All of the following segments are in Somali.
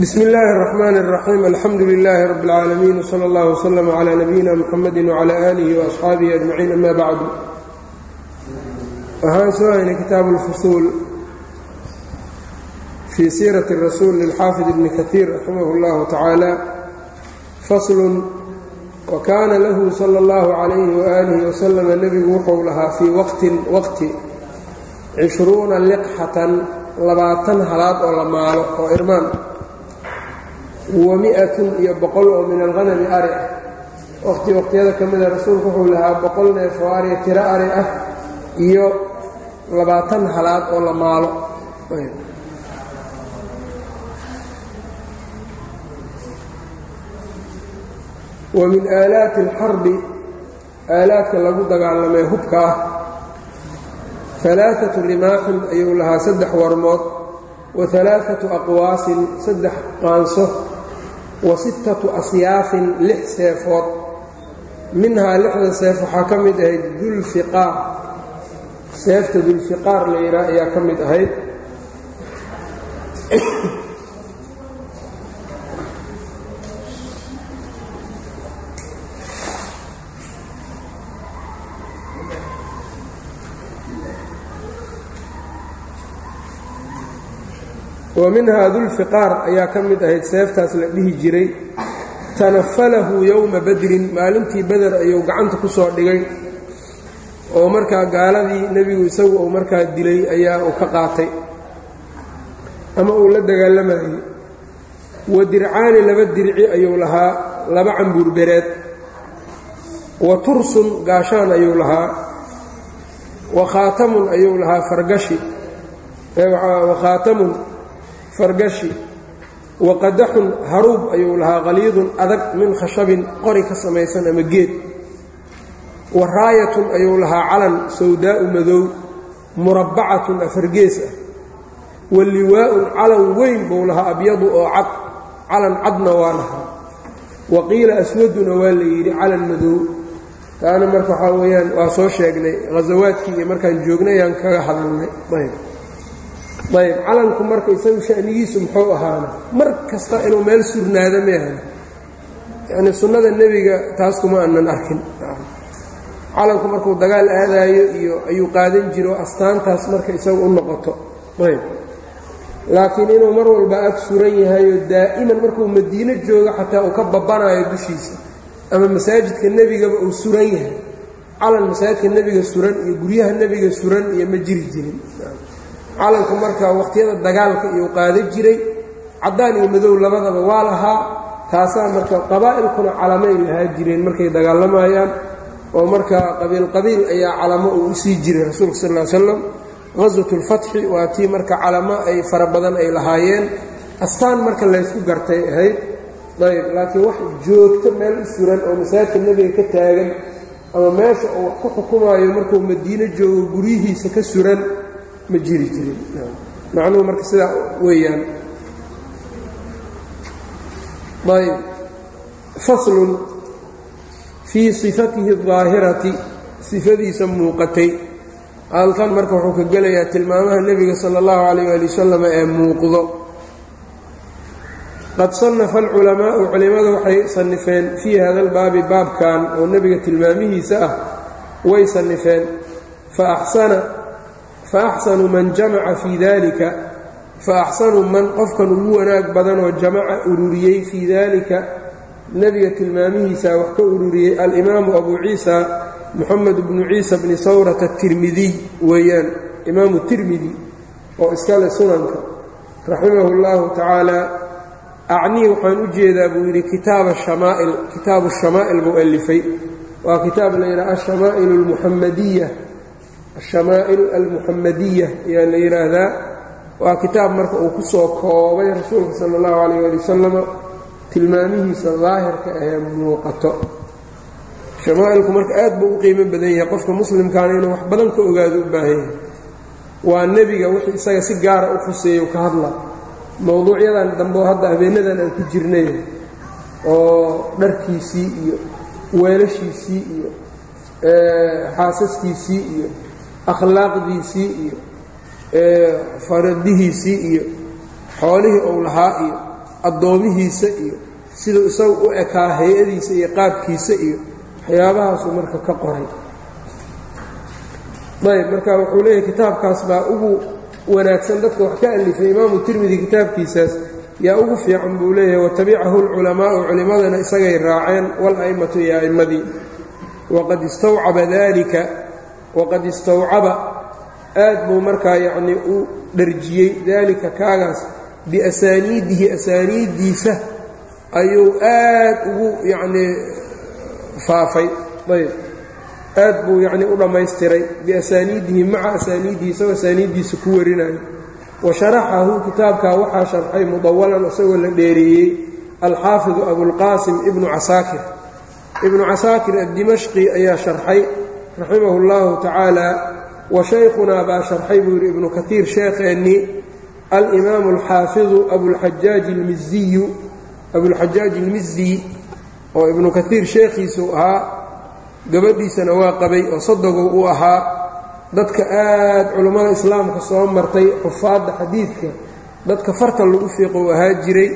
bsm اllaahi الرحmn الرaxيim alxamdu لilaahi rab اlcaalamiin wslى اllah wslm عlى nabiyina mxamadi wعlى alihi وaصxaabihi ajmaciin ama bacdu waxaan soo haynay kitaab اlfusuul fii siiraةi الrasuul lilxaafid ibni kahiir raximah اllahu tacaala faslu wakaana lahu salى اllahu عalayhi waalihi waslm nebigu wuxuu lahaa fii waqtin waqti cishruuna liqxatan labaatan halaad oo la maalo oo irmaan. Wa mi-atun iyo boqol oo min alhanami ari. Ah waqti waqtiyada ka mida rasuulku wuxuu lahaa boqol neef oo ariya tiro ari ah iyo labaatan halaad oo la maalo. Wa min aalaati alxarbi aalaadka lagu dagaalamay hubka ah alaaatu rimaaxin ayuu lahaa saddex warmood wa alaaatu aqwaasin saddex qaanso wa sittatu asyaafin lix seefood minhaa lixda seef waxaa ka mid ahayd dulfiqaar seefta dulfiqaar la yidhaah ayaa ka mid ahayd wa minhaa dulfiqaar ayaa ka mid ahayd seeftaas la dhihi jiray. Tanafalahu yowma badrin maalintii beder ayuu gacanta ku soo dhigay oo markaa gaaladii nebigu isagu uu markaa dilay ayaa uu ka qaatay. Ama uu la dagaalamayey wa dircaani laba dirci ayuu lahaa laba cambuurbereed. Wa tursun gaashaan ayuu lahaa. Wa khaatamun ayuu lahaa fargashi. Wa khaatamun fargashi wa qadaxun haruub ayuu lahaa qaliidun adag min khashabin qori ka samaysan ama geed. Wa raayatun ayuu lahaa calan sawdaa'u madow murabbacatun afargees ah. Wa liwaa'un calan weyn buu lahaa abyadu oo cad calan cadna waa lahaa. Wa qiila aswaduna waa la yidhi calan madow. Taana marka waxaa weeyaan waa soo sheegnay ghasawaadkii iyo markaan joognay ayaan kaga hadalnay ayb calanku marka isagu shanigiisu muxuu ahaana mar kasta inuu meel surnaado meahan yacnii sunnada nebiga taas kuma aanan arkin. Calanku markuu dagaal aadaayo iyo ayuu qaadan jiro astaantaas marka isagu u noqoto. Ayb. Laakiin inuu mar walba ag suran yahayo daa'iman markuu madiino joogo xataa uu ka babanayo dushiisa ama masaajidka nebigaba uu suran yahay. Calan masaajidka nebiga suran iyo guryaha nebiga suran iyo ma jiri jirin calanku marka waqhtiyada dagaalka iyuu qaada jiray caddaan iyo madow labadaba waa lahaa. Taasaa marka qabaa'ilkuna calamay lahaa jireen markay dagaalamayaan oo marka qabiil-qabiil ayaa calamo uu u sii jiray rasuulka sal ly slam qaswat ulfatxi waa tii marka calamo ay fara badan ay lahaayeen. Astaan marka laysku gartay ahayd. Ayb laakiin wax joogto meel u suran oo masaajidka nebiga ka taagan ama meesha uu wax ku xukumaayo markuu madiino joogo guryihiisa ka suran ma jiri jirin. Macnuhu marka sidaa weeyaan. Ayb faslun fii sifatihi اdaahirati sifadiisa muuqatay. Halkan marka wuxuu ka gelayaa tilmaamaha nebiga sala اllahu alayh ali wasalam ee muuqdo. Qad sannafa alculamaa'u culimmadu waxay sannifeen fii hada albaabi baabkan oo nebiga tilmaamihiisa ah way sannifeen. Fa axsana faaxsanu man jamaca fii dalika faaxsanu man qofkan ugu wanaag badanoo jamaca ururiyey fii dalika nebiga tilmaamihiisa wax ka ururiyey alimaamu abu ciisa moxamed bnu ciisa bni sawrata atirmidiy weeyaan imaamu tirmidi oo iskale sunanka raximahu llahu tacaala acnii waxaan u jeedaa buu yidhi kitaaba shamaa'il kitaabu shamaa'il buu alifay waa kitaab la yidhaha ashamaa'ilu almuxamadiya ashamaa'il almuxamadiya ayaa la yidhaahdaa waa kitaab marka uu ku soo koobay rasuulka sala allahu calayh ali wasalama tilmaamihiisa daahirka ahee muuqato. Shamaa'ilku marka aad buu u qiimo badan yahay qofka muslimkaana inuu wax badan ka ogaado u baahan yahay. Waa nebiga wixii isaga si gaara u khuseeyo ka hadla. Mowduucyadan dambe oo hadda habeenadan aan ku jirnay oo dharkiisii iyo weelashiisii iyo xaasaskiisii iyo akhlaaqdiisii iyo faradihiisii iyo xoolihii ou lahaa iyo addoomihiisa iyo siduu isagu u ekaa hay'adiisa iyo qaabkiisa iyo waxyaabahaasuu marka ka qoray. Ayb marka wuxuu leeyahay kitaabkaas baa ugu wanaagsan dadka wax ka alifay imaamu tirmidi kitaabkiisaas yaa ugu fiican buu leeyahay watabicahu lculamaa'u culimmadana isagay raaceen wal-a'immatu iyo a'immadii waqad istawcaba daalika waqad istawcaba. Aad buu markaa yacnii u dharjiyey daalika kaagaas biasaaniidihi asaaniiddiisa ayuu aad ugu yacnii faafay. Ayb. Aad buu yacnii u dhammaystiray biasaaniidihi maca asaaniidihi asaaniiddiisa ku warinayo wa sharaxahu kitaabkaa waxaa sharxay mudawalan isagoo la dheereeyey alxaafidu abulqaasim ibnu casaakir. Ibnu casaakir addimashqi ayaa sharxay raximahu اllahu tacaala wa shaykhunaa baa sharxay buu yidhi ibnu kaiir sheekheennii alimaamu alxaafidu abulxajaaji almiziyu abulxajaaj almizi oo ibnu kaiir sheekhiisuu ahaa gabadhiisana waa qabay oo sadogow uu ahaa dadka aad culummada islaamka soo martay xufaadda xadiidka dadka farta lagu fiiqou ahaa jiray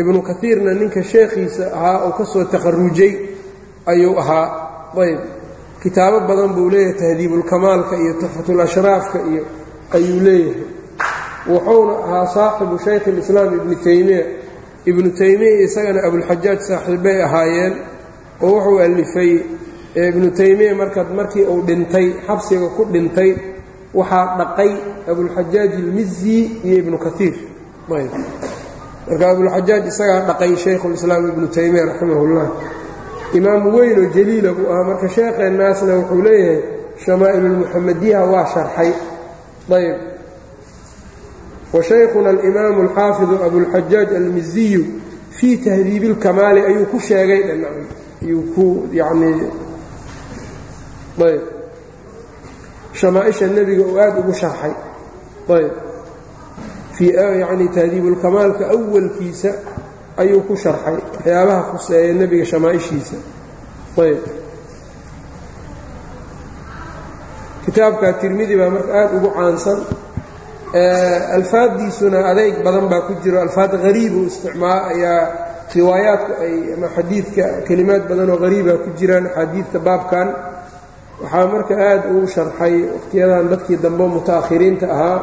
ibnu kaiirna ninka sheekhiisa ahaa oo ka soo takharujay ayuu ahaa. Ayb kitaabo badan buu leeyahay tahdiibulkamaalka iyo tuxfatulashraafka iyo ayuu leeyahay. Wuxuuna ahaa saaxibu shaykhi lislaam ibni taymiya ibnu taymiya isagana abulxajaaj saaxiibbay ahaayeen oo wuxuu alifay ibnu taymiya marka markii uu dhintay xabsiga ku dhintay waxaa dhaqay abulxajaaj ilmizi iyo ibnu kaiir ayb. Marka abulxajaaj isagaa dhaqay shaykhulislaam ibnu taymiya raximah اllah imaam weyn oo jaliila buu ahaa. Marka sheekheennaasna wuxuu leeyahay shamaa'ilulmuxamadiyaha waa sharxay. Ayb wa alimaamu alxaafidu abulxajaaj almiziyu fii tahdiibi اlkamaali ayuu ku sheegay ayuu ku yanii ayb shamaaisha nebiga uu aad ugu sharxay. Ayb fii yacni tahdiibulkamaalka awalkiisa ayuu ku sharxay waxyaabaha khuseeya nebiga shamaaishiisa. Ayb. Kitaabka tirmidi baa marka aad ugu caansan. Alfaaddiisuna adeyg badan baa ku jiro. Alfaad hariibu isticmaal ayaa riwaayaadku ay ama xadiidka kelimaad badan oo hariiba ku jiraan axaadiidta baabkan. Waxaa marka aad uu sharxay wakhtiyadan dadkii dambe muta'akhiriinta ahaa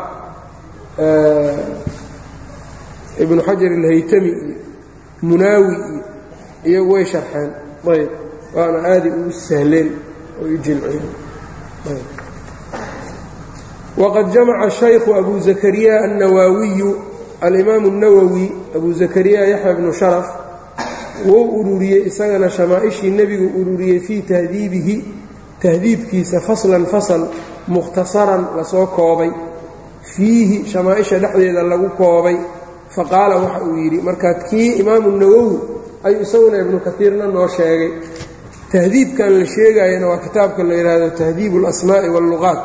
ibnu xajar alhaytami. iyo munaawi iyagu way sharxeen. Ayb. Waana aaday ugu sahleen oo u jilceen. Waqad jamaca shaykhu abu zakariya annawaawiyu alimaamu الnawowi abu zakariya yaxya bnu sharaf wou ururiyey isagana shamaaishii nebigu ururiyey fii tahdiibihi tahdiibkiisa faslan fasal mukhtasaran la soo koobay. Fiihi shamaaisha dhexdeeda lagu koobay faqaala waxa uu yidhi markaad kii imaamu nawowi ayuu isaguna ibnu kaiirna noo sheegay tahdiibkan la sheegayana waa kitaabka la yidhaahdo tahdiibu اlasmaa'i wاlluqaat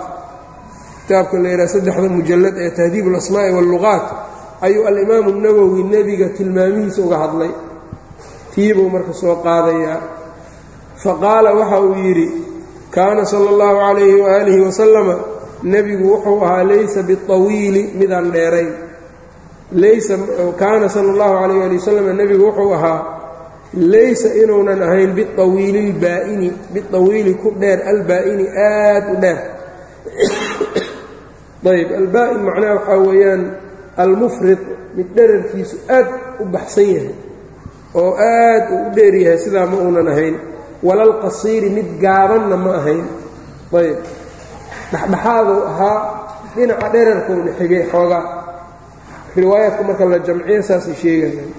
kitaabka la yidhahdo saddexda mujallad ee tahdiibu اlasmaa'i wاlluqaat ayuu alimaamu nawowi nebiga tilmaamihiisa uga hadlay tiibuu marka soo qaadayaa faqaala waxa uu yidhi kaana sala اllahu calayhi waaalihi wasalama nebigu wuxuu ahaa laysa biطawiili midaan dheerayn laysa kaana sala اllahu calayh ali wasalam nebigu wuxuu ahaa laysa inuunan ahayn biawiili lbaa'ini biawiili ku dheer albaa'ini aad u dheer. Ayb albaa'in macnaha waxaa weeyaan almufrid mid dherarkiisu aad u baxsan yahay oo aad uu u dheer yahay sidaa ma uunan ahayn. Walalqasiiri mid gaabanna ma ahayn. Ayb dhexdhexaaduu ahaa dhinaca dherarkowna xigay xoogaa riwaayaadka marka la jamciyo saasay sheegayaan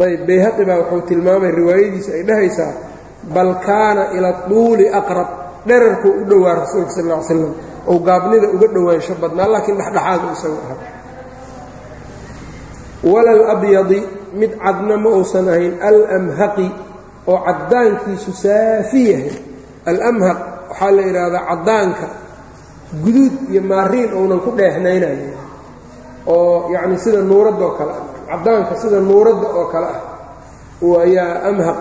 ayb bayhaqi baa wuxuu tilmaamay riwaayadiisa ay dhahaysaa bal kaana ila duuli aqrab. Dherarkuu u dhowaa rasuulka sal ly slam ou gaabnida uga dhowaansho badnaa laakiin dhexdhexaadu isagu ahaa. Walal abyadi mid cadna ma uusan ahayn alamhaqi oo caddaankiisu saafi yahay. Alamhaq waxaa la yidhaahdaa caddaanka guduud iyo maariin ounan ku dheehnaynaya oo yacni sida nuuradda oo kale ah caddaanka sida nuuradda oo kale ah ayaa amhaq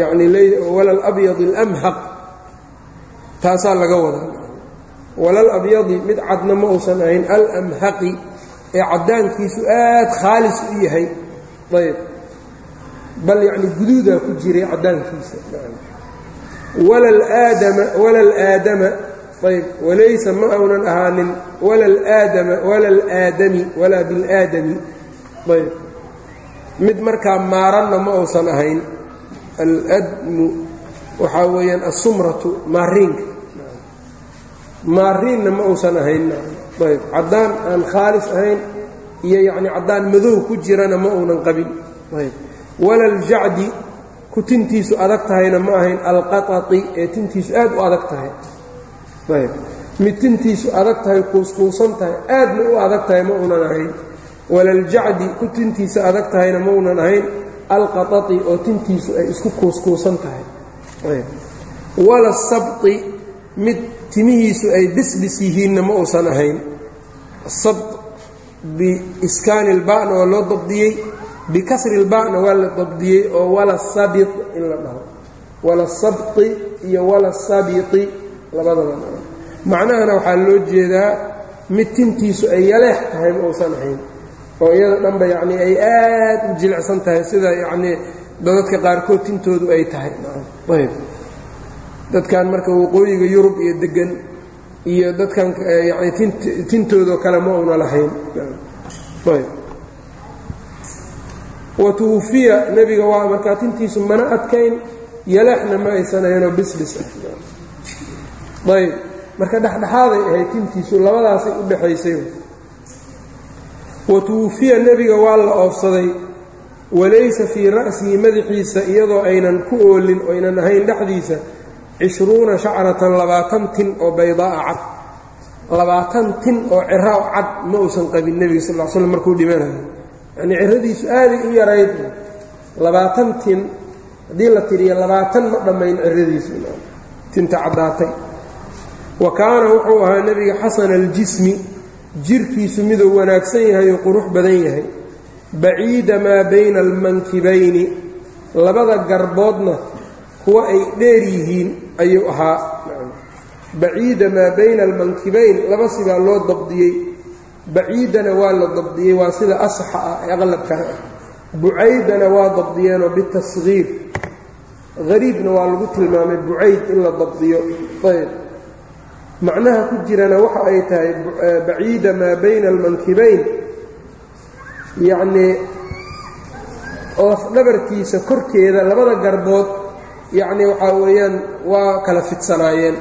yani walal abyadi alamhaq taasaa laga wadaa. Walal abyadi mid cadna ma uusan ahayn alamhaqi ee caddaankiisu aad khaalis u yahay. Ayb. Bal yacni guduudaa ku jiray caddaankiisa. Walalaadama walalaadama ayb walaysa ma aunan ahaanin walalaadama walalaadami walaa bilaadami. Ayb mid markaa maaranna ma uusan ahayn aladmu waxaa weeyaan asumratu maariinka maariinna ma uusan ahayn ayb caddaan aan khaalis ahayn iyo yacni caddaan madow ku jirana ma uunan qabin. Ayb walaljacdi ku tintiisu adag tahayna ma ahayn alqaطaطi ee tintiisu aad u adag tahay ayb mid tintiisu adag tahay kuuskuusan tahay aadna u adag tahay ma uunan ahayn walaljacdi ku tintiisa adag tahayna ma uunan ahayn alqaطaطi oo tintiisu ay isku kuuskuusan tahay wala sabطi mid timihiisu ay bisbis yihiinna ma uusan ahayn sabt biiskaani اlba'na waa loo dabdiyey bikasri اlba'na waa la dabdiyey oo wala sabi in la dhaho wala sabطi iyo wala sabiطi labadaba macnahana waxaa loo jeedaa mid tintiisu ay yaleex tahay ma uusan ahayn oo iyada dhanba yacnii ay aad u jilicsan tahay sida yacnii dadadka qaarkood tintoodu ay tahay. Ayb. Dadkan marka waqooyiga yurub iyo degan iyo dadkan yani tintoodoo kale ma una lahayn. Ayb. Wa tuwufiya nebiga waa markaa tintiisu mana adkayn yaleexna ma aysan ahaynoo bisbis ah ayb marka dhexdhexaaday ahayd tintiisu labadaasay u dhexaysay wa tuwufiya nebiga waa la oofsaday. Walaysa fii ra'sihi madaxiisa iyadoo aynan ku oolin oynan ahayn dhexdiisa cishruuna shacratan labaatan tin oo baydaa'a cad. Labaatan tin oo ciro cad ma uusan qabin nebiga sal l slam markuu dhimanayo yacnii ciradiisu aaday u yarayd. Labaatan tin haddii la tiriyo labaatan ma dhammayn ciradiisu tinta caddaatay wa kaana wuxuu ahaa nebiga xasana aljismi jirkiisu miduu wanaagsan yahay oo qurux badan yahay. Baciida maa bayna almankibayni labada garboodna kuwa ay dheer yihiin ayuu ahaa. Baciida maa bayna almankibayn laba sibaa loo dabdiyey. Baciidana waa la dabdiyey waa sida asxa ah ee aqlabkana ah. Bucaydana waa dabdiyeenoo bitasgiir hariibna waa lagu tilmaamay bucayd in la dabdiyo. Ayb macnaha ku jirana waxa ay tahay baciida maa bayna almankibayn. Yacnii lafdhabartiisa korkeeda labada garbood yacnii waxaa weeyaan waa kala fidsanaayeen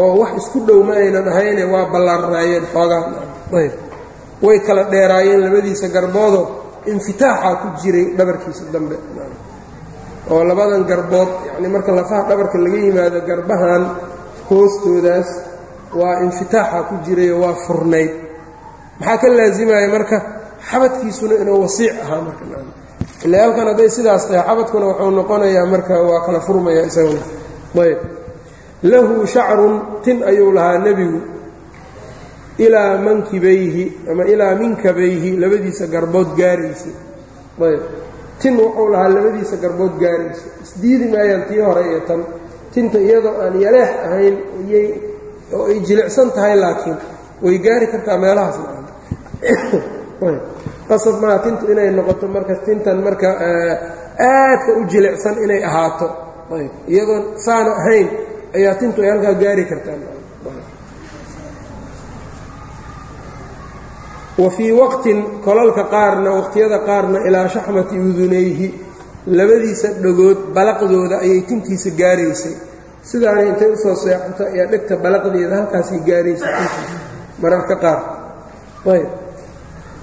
oo wax isku dhow ma aynan ahayne waa ballaarnaayeen xoogaa. Ayb. Way kala dheeraayeen labadiisa garboodoo infitaaxa ku jiray dhabarkiisa dambe. Oo labadan garbood yacni marka lafaha dhabarka laga yimaado garbahan hoostoodaas waa infitaaxa ku jirayoo waa furnayd maxaa ka laasimaya marka? Xabadkiisuna inuu wasiic ahaa marka ilaa halkan hadday sidaas tahay xabadkuna wuxuu noqonayaa marka waa kala furmaya isaguna. Ayb lahu shacrun tin ayuu lahaa nebigu. Ilaa mankibayhi ama ilaa minkabayhi labadiisa garbood gaaraysa. Ayb tin wuxuu lahaa labadiisa garbood gaaraysa. Isdiidi maayaan tii hore iyo tan. Tinta iyadoo aan yaleex ahayn oo ay jilicsan tahay laakiin way gaari kartaa meelahaas. Qasab maaha tintu inay noqoto marka tintan marka aadka u jilicsan inay ahaato. Iyadoon saana ahayn ayaa tintu ay halkaa gaari kartaa. Wa fii waqtin kolalka qaarna waqtiyada qaarna ilaa shaxmati udunayhi labadiisa dhagood balaqdooda ayay tintiisa gaaraysay sidaana intay u soo seexato ayaa dhegta balaqdeeda halkaasay tintiisa mararka qaar. Ayb.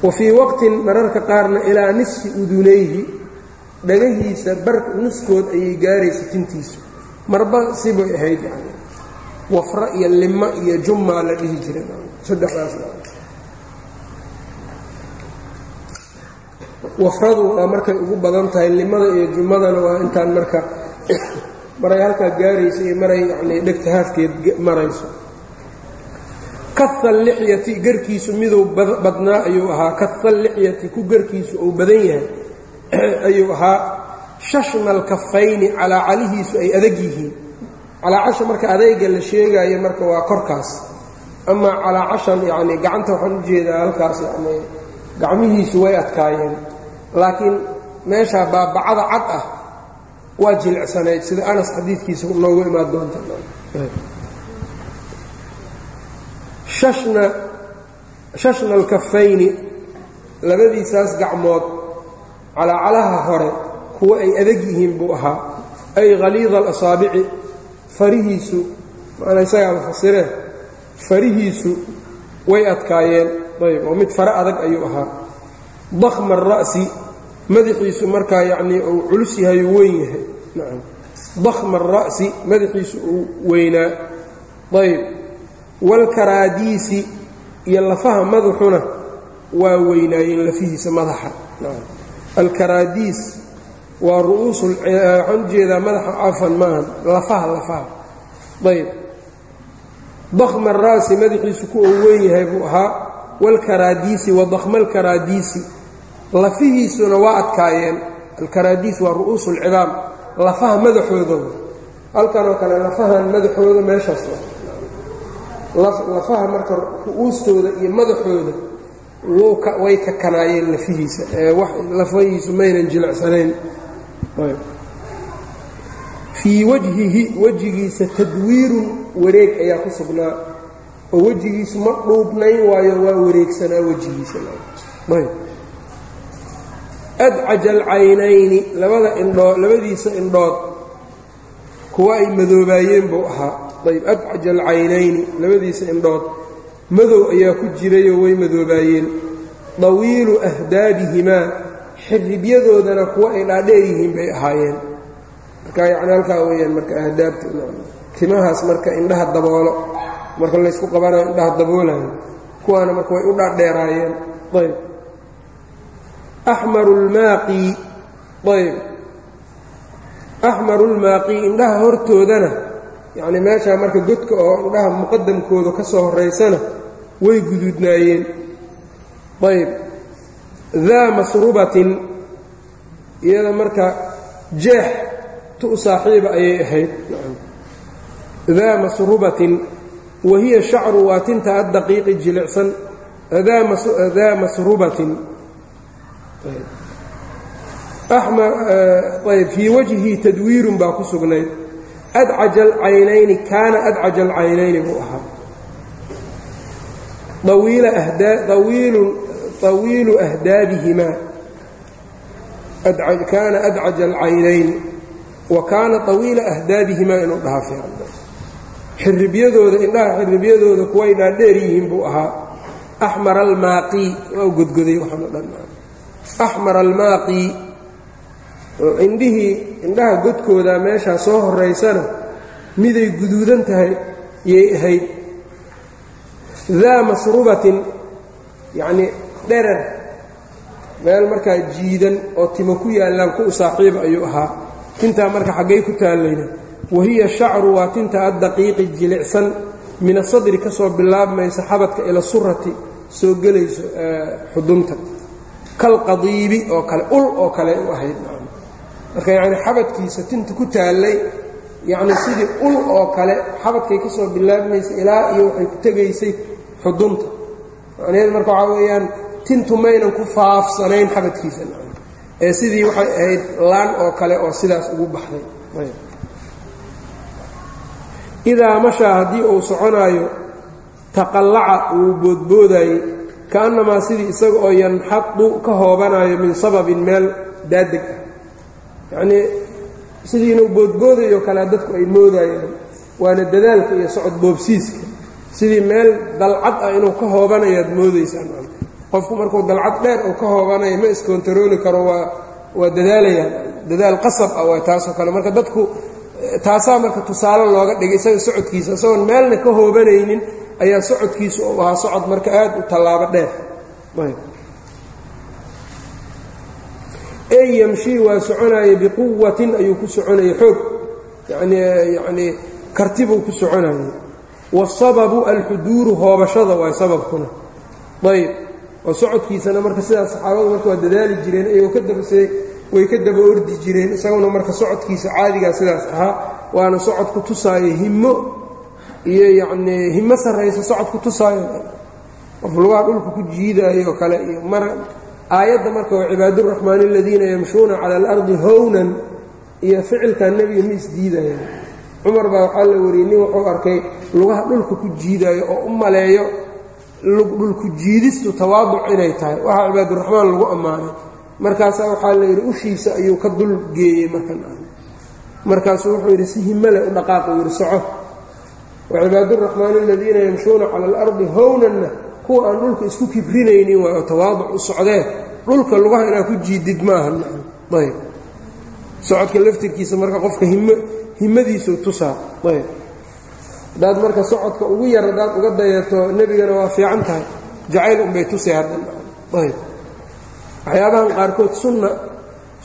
Wa fii waqtin mararka qaarna ilaa nisfi udunayhi dhagahiisa bar nuskood ayay gaaraysa tintiisu. Marba sibay ahayd yani wafra iyo lima iyo jummaa la dhihi jiray. Saddexdaas. Wafradu waa markay ugu badan tahay limada iyo jumadana waa intaan marka maray halkaa gaaraysa iyo maray yani dhegta haafkeed marayso. Kaha lixyati garkiisu miduu badnaa ayuu ahaa. Kaha lixyati ku garkiisu uu badan yahay ayuu ahaa. Shashmal kafayni calaacalihiisu ay adag yihiin. Calaacasha marka adayga la sheegaayo marka waa korkaas. Amaa calaacashan yani gacanta waxaan u jeedaa halkaas yani gacmihiisu way adkaayeen. Laakiin meeshaa baabacada cad ah waa jilicsanayd sida anas xadiidkiisa noogu imaan doonta. Shashna alkafayni labadiisaas gacmood calaacalaha hore kuwa ay adag yihiin buu ahaa. Ay khaliida alasaabici farihiisu maana isagaa la fasiree farihiisu way adkaayeen. Ayb oo mid fare adag ayuu ahaa. Dakma ara'si madaxiisu markaa yacnii uu culus yahay uu weyn yahay. Dakma ara'si madaxiisu uu weynaa. Ayb waalkaraadiisi iyo lafaha madaxuna waa weynaayeen lafihiisa madaxa. Alkaraadiis waa ru'uusul waxaan u jeedaa madaxa cafan maaha lafaha lafaha. Ayb dakma araasi madaxiisu ku uu weyn yahay buu ahaa. Waalkaraadiisi wa dakma alkaraadiisi lafihiisuna waa adkaayeen. Alkaraadiis waa ru'uusu lcidaam lafaha madaxooda halkanoo kale lafahan madaxooda meeshaas lafaha marka ru'uustooda iyo madaxooda way kakanaayeen lafihiisa. Ee wax lafahiisu maynan jilicsanayn. Fii wajhihi wejigiisa tadwiirun wareeg ayaa ku sugnaa. Oo wejigiisu ma dhuubnayn waayo waa wareegsanaa wejigiisa adcaja alcaynayni labada indhoo labadiisa indhood kuwa ay madoobaayeen buu ahaa ayb adcaja alcaynayni labadiisa indhood madow ayaa ku jirayoo way madoobaayeen dawiilu ahdaabihimaa xiribyadoodana kuwa ay dhaadheer yihiin bay ahaayeen marka yacni halkaa weeyaan marka ahdaabta timahaas marka indhaha daboolo marka laysku qabanayo indhaha daboolayo kuwaana marka way u dhaadheeraayeen ayb axmaru lmaaqi ayb. Axmaru lmaaqi indhaha hortoodana. Yacni meeshaa marka godka oo indhaha muqadamkooda ka soo horaysana way guduudnaayeen ayb. Daa masrubatin iyada marka jeex tu saaxiiba ayay ahayd. Daa masrubatin wa hiya shacru waa tinta addaqiiqi jilicsan. Daa masrubatin fii wajhi tadwiirun baa ku sugnayd adcaja alcaynayni kaana adcaja alcaynayni buu ahaa awiilu ahdaabihimaa kaana adcaja alcaynayni wa kaana طawiila ahdaabihimaa inuu dhahaa fiican xiribyadooda indhaha xiribyadooda kuway dhaadheer yihiin buu ahaa axmar almaaqii waa godgoday waxaan o axmar almaaqi indhihii indhaha godkooda meeshaa soo horaysana miday guduudan tahay yay ahayd. daa masrubatin yacnii dherer. Meel markaa jiidan oo timo ku yaallaan ku u saaxiiba ayuu ahaa. Tintaa marka xaggay ku taallayna. Wahiya shacru waa tinta addaqiiqi jilicsan. Min asadri ka soo bilaabmaysa xabadka ila surati soo gelayso xudunta kalqadiibi oo kale ul oo kale u ahayd. Marka yacni xabadkiisa tinta ku taallay yacni sidii ul oo kale xabadkay ka soo bilaabmaysa ilaa iyo waxay ku tegaysay xudunta. Macnaheed marka waxaa weeyaan tintu maynan ku faafsanayn xabadkiisa. Ee sidii waxay ahayd laan oo kale oo sidaas ugu baxday. Idaa mashaa haddii uu soconaayo taqallaca wuu boodboodaayey kaannamaa sidii isaga oo yanxadu ka hoobanaayo min sababin meel daadeg ah. Yacnii sidii inuu boodboodayo kalea dadku ay moodayaan waana dadaalka iyo socod boobsiiska. Sidii meel dalcad ah inuu ka hoobanayaad moodaysaan qofku markuu dalcad dheer uu ka hoobanayo ma iskontarooli karo waa waa dadaalayaan. Dadaal qasab ah waa taasoo kale. Marka dadku taasaa marka tusaale looga dhigay isaga socodkiisa. Isagoon meelna ka hoobanaynin ayaa socodkiisu uu ahaa socod marka aad u tallaabo dheer. Ey yamshii waa soconaya biquwatin ayuu ku soconayay xoog. Yanii yacnii kartibuu ku soconayay waasababu alxuduuru hoobashada waay sababkuna. Ayb. Oo socodkiisana marka sidaas saxaabadu marka waa dadaali jireen iyagoo ka dabasay way ka daba ordi jireen isaguna marka socodkiisa caadigaa sidaas ahaa waana socod ku tusaayo himmo iyo yacnii himmo sarraysa socod ku tusaayo. Qof lugaha dhulka ku jiidaayo kale iyo mar aayadda marka waa cibaaduraxmaani aladiina yamshuuna cala alardi hownan iyo ficilkan nebiga ma isdiidayaan cumar baa waxaa la wariyey nin wuxuu arkay lugaha dhulka ku jiidaayo oo u maleeyo dhulku jiidistu tawaaduc inay tahay. Waxaa cibaaduraxmaan lagu ammaanay. Markaasaa waxaa la yidhi ushiisa ayuu ka dul geeyey markan markaasuu wuxuu yidhi si himale u dhaqaaqu yidhi soco wacibaaduraxmaani aladiina yamshuuna cala alardi hownanna kuwa aan dhulka isku kibrinaynin waa tawaaduc u socdee dhulka lugaha inaa ku jiidid maaha ayb socodka laftirkiisa marka qofka him himadiisu tusaa ayb haddaad marka socodka ugu yar haddaad uga dayato nebigana waa fiican tahay jacayl unbay tusay haddan ayb waxyaabahan qaarkood sunna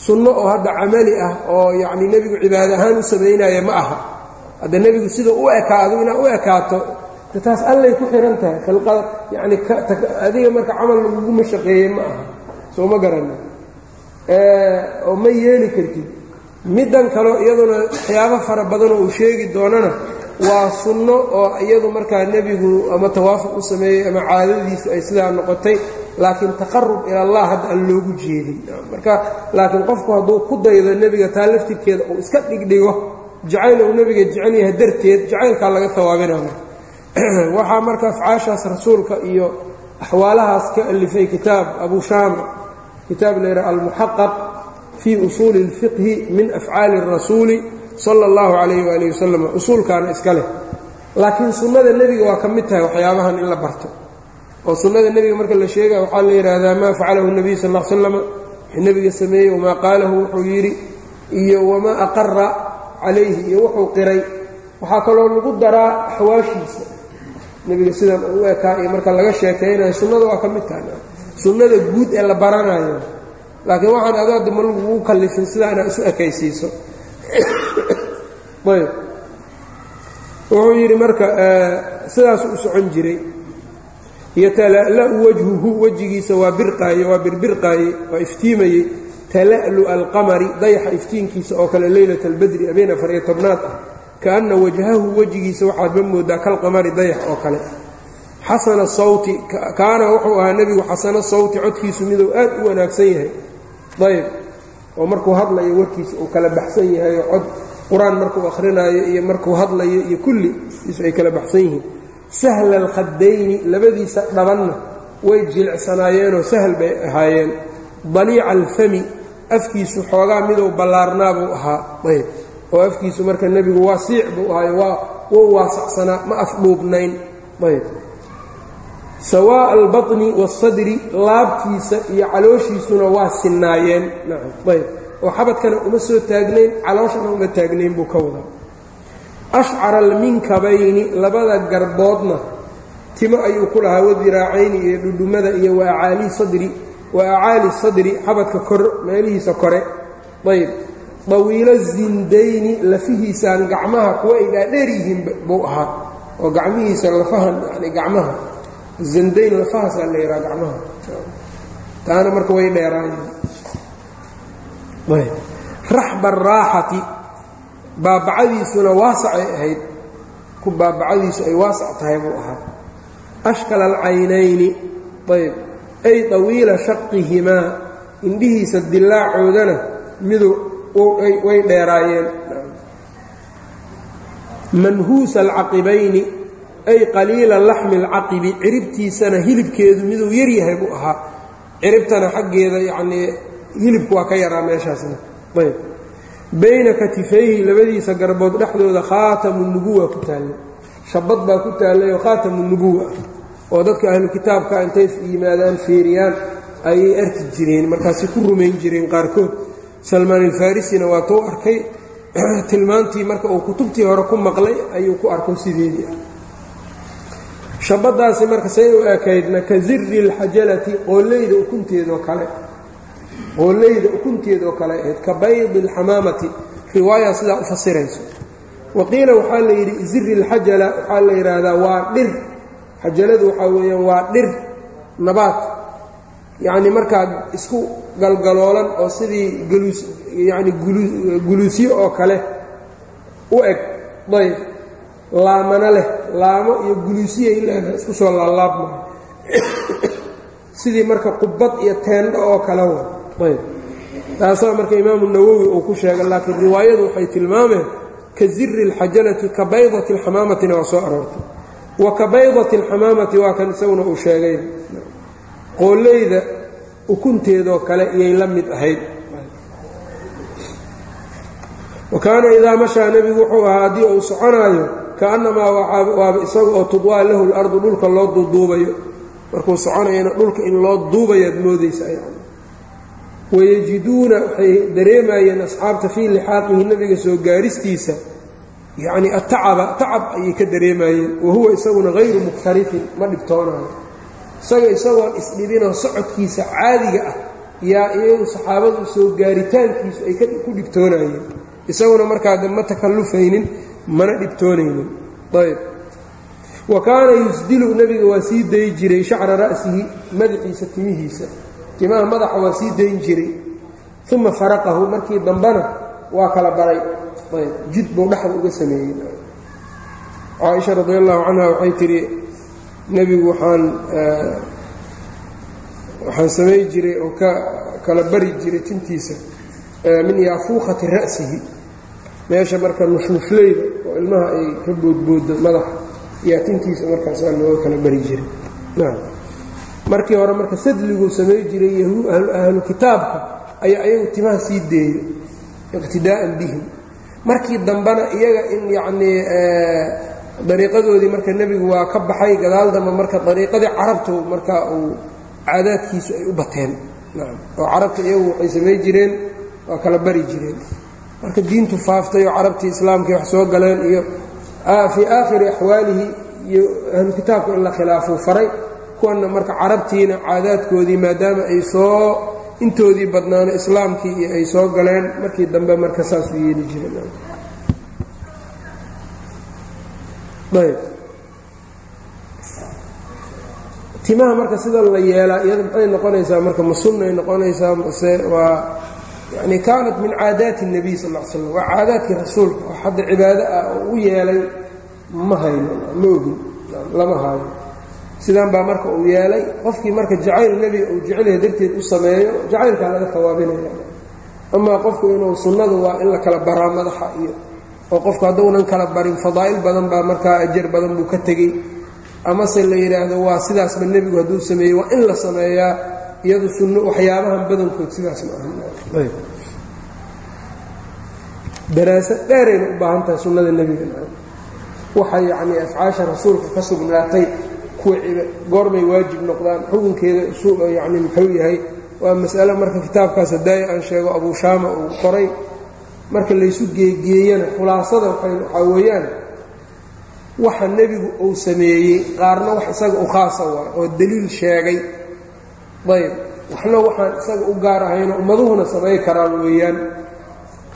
sunno oo hadda camali ah oo yacni nebigu cibaado ahaan u samaynaya ma aha hadda nebigu sida u ekaado inaad u ekaato taas allay ku xihan tahay khilqada yacni adiga marka camal laguguma shaqeeyey ma aha. Soo ma garana oo ma yeeli kartid. Middan kaleo iyaduna waxyaabo fara badanoo uu sheegi doonana waa sunno oo iyadu markaa nebigu ama tawaafuq u sameeyey ama caadadiisu ay sidaa noqotay laakiin taqarub ila allah hadda aan loogu jeedin. Marka laakiin qofku hadduu ku daydo nebiga taa laftirkeeda uu iska dhigdhigo jacayl uu nebiga jecel yahay darteed jacaylkaa laga tawaabinaya waxaa marka afcaashaas rasuulka iyo axwaalahaas ka alifay kitaab abu shaama kitaab la yidhaha almuxaqaq fii usuuli اlfiqhi min afcaali الrasuuli sala اllahu calayh waali wasalam usuulkaana iska leh laakiin sunnada nebiga waa ka mid tahay waxyaabahan in la barto oo sunnada nebiga marka la sheegaya waxaa la yidhaahdaa maa facalahu nebiy sal l slam wxuu nebiga sameeyey wamaa qaalahu wuxuu yidhi iyo wamaa aqara calayhi iyo wuxuu qiray. Waxaa kaloo lagu daraa axwaashiisa. Nebiga sidan u ekaa iyo marka laga sheekaynayo sunnada waa ka mid tahay. Sunnada guud ee la baranayo laakiin waxaan adoodda ma lagugu kallifin sidaa inaad isu ekaysiiso. Ayb. Wuxuu yidhi marka sidaasu u socon jiray. Yatala'la'u wajhuhu wejigiisa waa birqaaye waa birbirqaaye waa iftiimayey tala'lu alqamari dayaxa iftiinkiisa oo kale leylata albadri abeen afar iyo tobnaad ah. Kaanna wajhahu wejigiisa waxaadba moodaa kalqamari dayax oo kale. Xasana sawti kaana wuxuu ahaa nebigu xasano sawti codkiisu miduu aad u wanaagsan yahay. Ayb oo markuu hadlayo warkiisa uu kala baxsan yahay oo cod qur'aan markuu akhrinayo iyo markuu hadlayo iyo kulli isu ay kala baxsan yihiin. Sahla alkhadayni labadiisa dhabanna way jilicsanaayeenoo sahal bay ahaayeen. Daliica alfami afkiisu xoogaa miduu ballaarnaa buu ahaa. Ayb. Oo afkiisu marka nebigu waa siic buu ahaayo waa wou waasacsanaa ma afdhuubnayn ayb. Sawaa'a albaطni waasadri laabtiisa iyo calooshiisuna waa sinnaayeen. Ayb. Oo xabadkana uma soo taagnayn calooshana uma taagnayn buu ka wadaa ashcara alminkabayni labada garboodna timo ayuu ku lahaa wadiraacayni iyo dhudhumada iyo wa acaali sadri wa acaali sadri xabadka kor meelihiisa kore. Ayb. Dawiilo zindayni lafihiisaan gacmaha kuwa ay dhaadheer yihiin buu ahaa. Oo gacmihiisa lafahan yani gacmaha. Zandayn lafahaasaa la yidhaha gacmaha. Taana marka way dheeraayeen raxba araaxati baabacadiisuna waasacay ahayd. Ku baabacadiisu ay waasac tahay buu ahaa. Ashkala alcaynayni. Ayb ay tawiila shaqihimaa indhihiisa dilaacoodana miduu way dheeraayeen. Manhuusa alcaqibayni ay qaliila laxmi alcaqibi ciribtiisana hilibkeedu miduu yaryahay buu ahaa. Ciribtana xaggeeda yacnii hilibku waa ka yaraa meeshaasna ayb. Bayna katifayhi labadiisa garbood dhexdooda khaatamu nubuwa ku taallay. Shabad baa ku taallayoo khaatamu nubuwa oo dadka ahlu kitaabka intay yimaadaan fiiriyaan ayay arki jireen markaasay ku rumayn jireen qaarkood. Salmaan waa tou arkay. Tilmaantii marka uu kutubtii hore ku maqlay ayuu ku arko sideedii ah shabadaasi marka say u ekaydna ka ziri alxajalati qooleyda ukunteedoo kale. Qooleyda ukunteedoo kale ahayd ka baydi alxamaamati riwaaya sidaa u fasirayso. Wa qiila waxaa la yidhi ziri alxajala waxaa la yidhaahdaa waa dhir xajaladu waxaa weeyaan waa dhir nabaad. Yacni markaa isku galgaloolan oo sidii guluus yacni guluusyo oo kale u eg dayb laamana leh laamo iyo guluusiyay leedahay isku soo laalaabma sidii marka qubad iyo teendho oo kale wa ayb taasaa marka imaamu nawowi uu ku sheegay laakiin riwaayadu waxay tilmaameen ka ziri اlxajalati ka baydati اlxamaamatina waa soo aroortay wa ka baydati اlxamaamati waa kan isaguna uu sheegay. Qooleyda ukunteedoo kale iyay la mid ahayd. Wa kaana idaa mashaa nebigu wuxuu ahaa haddii uu soconaayo kaannamaa waaba isaga oo tudwaa lahu lardu dhulka loo duuduubayo. Markuu soconayana dhulka in loo duubayaad moodaysa yani wayajiduuna waxay dareemayeen asxaabta fii lixaaqihi nebiga soo gaaristiisa yacni atacaba tacab ayay ka dareemayeen wa huwa isaguna hayru mukhtarifin ma dhibtoonayo isaga isagoon isdhibinoo socodkiisa caadiga ah yaa iyagu saxaabadu soo gaaritaankiisu ay ku dhibtoonayeen isaguna markaa de ma takallufaynin mana dhibtoonaynin. Ayb. Wa kaana yusdilu nebiga waa sii dayi jiray shacra ra'sihi madaxiisa timihiisa. Timaha madaxa waa sii dayn jiray. Uma faraqahu markii dambena waa kala baray jid buu dhexda uga sameeyey. Caaisha radi allahu canha waxay tidhi nebigu waxaan waxaan samayn jiray oo ka kala bari jiray tintiisa min yaafuukhati ra'sihi. Meesha marka nushnushlayda oo ilmaha ay ka boodbooddo madaxa yaa tintiisa markaasaa looga kala bari jiray. Markii hore marka sadliguu samay jiray ahlu kitaabka ayaa iyagu timaha sii deeyo iqtidaa'an bihim markii dambena iyaga in yacnii dariiqadoodii marka nebigu waa ka baxay gadaal dambe marka dariiqadii carabtu marka uu caadaadkiisu ay u bateen. Oo carabta iyagu waxay samay jireen waa kala bari jireen. Marka diintu faaftay oo carabtii islaamkii wax soo galeen iyo fii aakhiri axwaalihi iyo ahlu kitaabka in la khilaafuu faray. Kuwana marka carabtiina caadaadkoodii maadaama ay soo intoodii badnaano islaamkii iyo ay soo galeen markii dambe marka saasuu yeeli jireen ayb. Timaha marka sida la yeelaa iyada maxay noqonaysaa? Marka ma sunnay noqonaysaa mase waa yani kaanat min caadaati الnabiy sal l slam waa caadaadkii rasuulka oo hadda cibaado ah oo u yeelay ma hayno ma ogin lama haayo sidaan baa marka uu yeelay. Qofkii marka jacayl nebiga uu jecelyahay darteed u sameeyo jacaylkaa laga hawaabinaya amaa qofku inuu sunnadu waa in la kala baraa madaxa iyo oo qofku hadduunan kala barin fadaa'il badan baa markaa ajar badan buu ka tegey. Amase la yidhaahdo waa sidaasba nebigu hadduu sameeyey waa in la sameeyaa iyadu sunno waxyaabahan badankood sidaas ma aha. Daraasad dheerayna u baahan tahay sunnada nebiga. Waxa yacnii afcaasha rasuulka ka sugnaatay kuwa goormay waajib noqdaan xukunkeeda yani muxuu yahay waa mas'alo marka kitaabkaas hadaaya aan sheego abuu shaama uu qoray marka laysu geegeeyana khulaasada waxaa weeyaan waxa nebigu uu sameeyey qaarna wax isaga u khaasa waay oo daliil sheegay. Ayb waxna waxaan isaga u gaar ahayno ummaduhuna samay karaan weeyaan.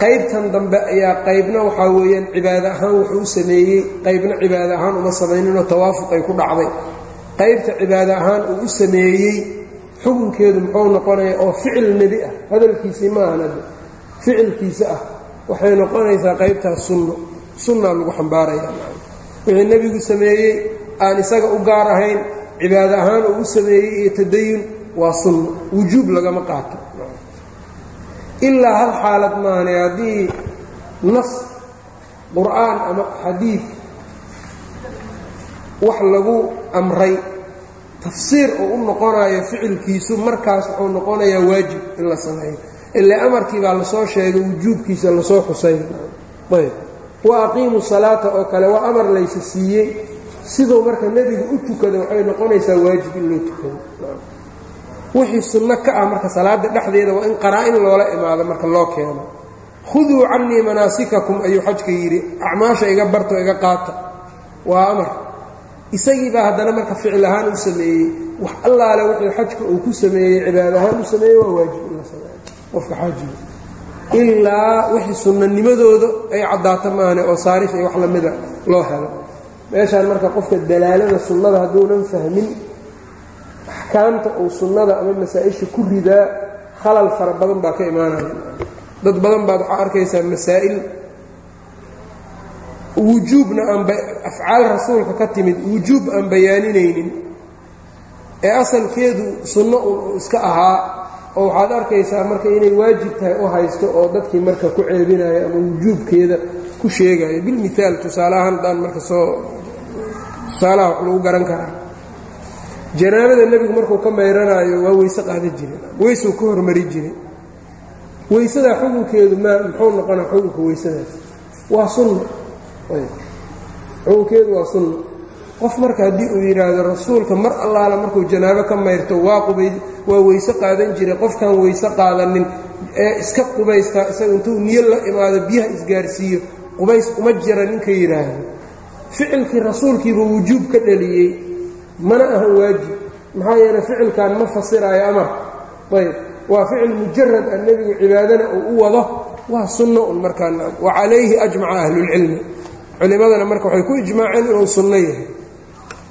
Qaybtan dambe ayaa qaybna waxaa weeyaan cibaado ahaan wuxuu u sameeyey qaybna cibaado ahaan uma samayninoo tawaafuq ay ku dhacday qaybta cibaado ahaan uu u sameeyey xukunkeedu muxuu noqonayaa oo ficil nebi ah. Hadalkiisii maahan hadda ficilkiisa ah. Waxay noqonaysaa qaybtaas sunno sunnaa lagu xambaaraya. Wixii nebigu sameeyey aan isaga u gaar ahayn cibaado ahaan uu u sameeyey iyo tadayun waa sunno wujuub lagama qaato. Ilaa hal xaalad maahane haddii nas qur'aan ama xadiid wax lagu amray tafsiir uu u noqonayo ficilkiisu markaas wuxuu noqonayaa waajib in la sameeyo. Ilaa amarkii baa la soo sheegay wujuubkiisa la soo xusay. Wa aqiimu salaata oo kale waa amar laysa siiyey. Siduu marka nebigu u tukada waxay noqonaysaa waajib in loo tukado. Wixii sunno ka ah marka salaada dhexdeeda waa in qaraa-in loola imaado marka loo keeno. Khuduu cannii manaasikakum ayuu xajka yidhi. Acmaasha iga barto iga qaata. Waa amar isagii baa haddana marka ficil ahaan u sameeyey wax allaale wuxuu xajka uu ku sameeyey cibaado ahaan u sameeyey waa waajib in la sameeyo qofka xaajiga. Ilaa wixii sunnanimadooda ay caddaato maahane oo saarif iyo wax lamida loo helo. Meeshaan marka qofka dalaalada sunnada hadduunan fahmin axkaamta uu sunnada ama masaa-isha ku ridaa khalal fara badan baa ka imaanaya. Dad badan baad waxaa arkaysaa masaa'il wujuubna aan afcaal rasuulka ka timid wujuub aan bayaaninaynin ee asalkeedu sunno uu iska ahaa oo waxaad arkaysaa marka inay waajib tahay u haysto oo dadkii marka ku ceebinayo ama wujuubkeeda ku sheegayo bilmiaal tusaaleahaan haddaan marka soo tusaalaha wax lagu garan karaa. Janaabada nebigu markuu ka mayranaayo waa weyse qaadan jire weysuu ka hormari jiray. Weysadaa xukunkeedu maa muxuu noqona xukunka weysadaas waa sunna xukunkeedu waa sunna. Qof marka haddii uu yidhaahdo rasuulka mar allaala markuu janaabo ka mayrto waa qubay waa weyse qaadan jiray qofkaan weyse qaadanin ee iska qubaystaa isaga intuu niyo la imaado biyaha isgaarsiiyo qubays uma jira ninka yidhaahdo. Ficilkii rasuulkiiba wujuub ka dhaliyey mana aha waajib. Maxaa yeele ficilkan ma fasiraayo amar. Ayb. Waa ficil mujarad a nebigu cibaadana uu u wado. Waa sunno un markaa wa calayhi ajmaca ahlulcilmi culimmadana marka waxay ku ijmaaceen inuu sunno yahay.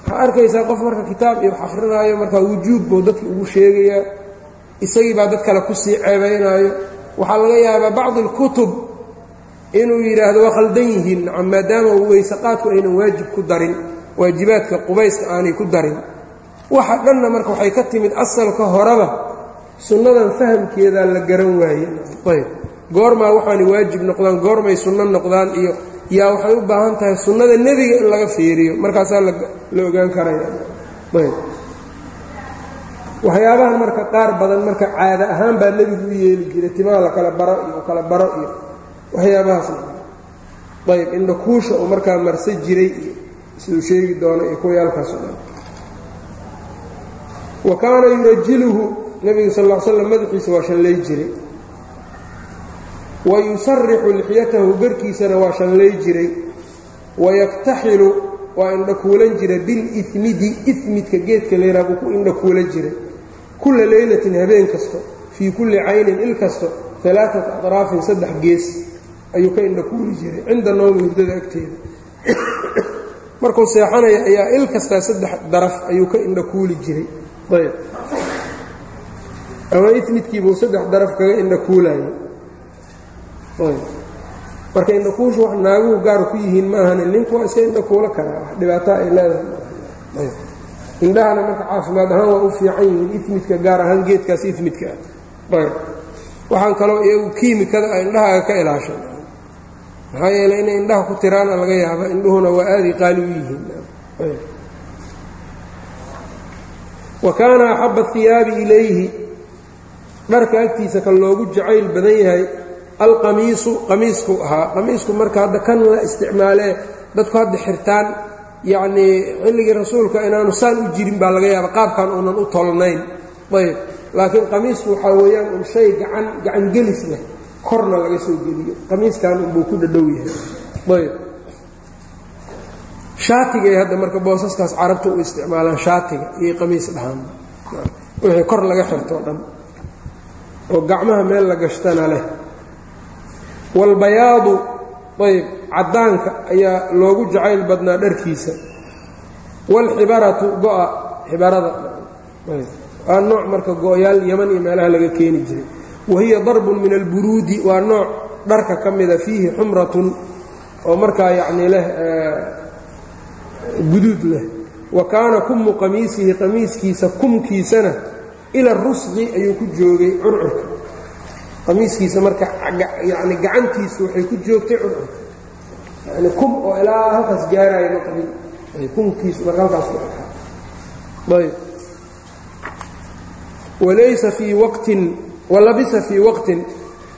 Waxaa arkaysaa qof marka kitaab iyo wax akrinaayo markaa wujuub buu dadka ugu sheegayaa. Isagii baa dad kale ku sii ceebaynaayo. Waxaa laga yaabaa bacdi alkutub inuu yidhaahdo waa khaldan yihiin nacam maadaama weyseqaadku aynan waajib ku darin waajibaadka qubayska aanay ku darin. Waxa dhanna marka waxay ka timid asalka horeba sunnadan fahamkeedaa la garan waaye. Ayb. Goormaa waxaanay waajib noqdaan goormay sunno noqdaan iyo yaa waxay u baahan tahay sunnada nebiga in laga fiiriyo. Markaasaa la ogaan karaya. Waxyaabahan marka qaar badan marka caada ahaan baa nebigu u yeeli jiray timaha la kala baro iyo kala baro iyo waxyaabahaas. Ayb indhakuusha uu markaa marsa jiray iyo siduu sheegi doono iyo kuwayaalkaaso dhan. Wa kaana yurajiluhu nebigu sal l slam madaxiisa waa shanlay jiray wa yusarixu lixyatahu garkiisana waa shanlay jiray. Wayaktaxilu waa indhakuulan jira bilifmidi ifmidka geedka leeraa buu ku indhakuulan jiray. Kulla leylatin habeen kasto fii kulli caynin il kasto alaaata atraafin saddex gees ayuu ka indhakuuli jiray cinda noomi hurdada agteeda. Markuu seexanaya ayaa il kastaa saddex daraf ayuu ka indhakuuli jiray. Ayb. Ama ifmidkiibuu saddex daraf kaga indhakuulaya. ayb marka indhakuushu wax naaguhu gaar ku yihiin maahane ninku waa iska indhakuulo karaa wax dhibaataa ay leedahay. Indhahana marka caafimaad ahaan waa u fiican yihiin ifmidka gaar ahaan geedkaas ifmidka ah waxaan kaloo iyagu kiimikada a indhahaaga ka ilaashan maxaa yeeley inay indhaha ku tiraana laga yaaba indhuhuna waa aaday qaali u yihiin. Wa kaana axaba hiyaabi ilayhi. Dharka agtiisa kan loogu jacayl badan yahay alqamiisu qamiisku ahaa. Qamiisku marka hadda kan la isticmaalee dadku hadda xirtaan yacnii xilligii rasuulka inaanu saan u jirin baa laga yaaba qaabkan uunan u tolnayn ayb. Laakiin qamiisku waxaa weeyaan un shay gacan gacangelis leh. Korna laga soo geliyo. Qamiiskan unbuu ku dhadhow yahay. Ayb. Shaatigay hadda marka boosaskaas carabta u isticmaalaan shaatiga iyo qamiis dhahaan. Wixii kor laga xirtoo dhan. Oo gacmaha meel la gashtana leh walbayaadu ayb caddaanka ayaa loogu jacayl badnaa dharkiisa. Waalxibaratu go-a xibarada waa nooc marka go-yaal yaman iyo meelaha laga keeni jiray. Wahiya darbun min alburuudi waa nooc dharka ka mida fiihi xumratun oo markaa yacnii leh guduud leh. Wa kaana kumu qamiisihi qamiiskiisa kumkiisana ila rusqi ayuu ku joogay curcurka qamiiskiisa marka yani gacantiisu waxay ku joogtay curcurka yani kum oo ilaa halkaas gaaraayo ma qabin. Kumkiisu marka halkaas ayb. Walaysa fii waqtin walabisa fii waqtin.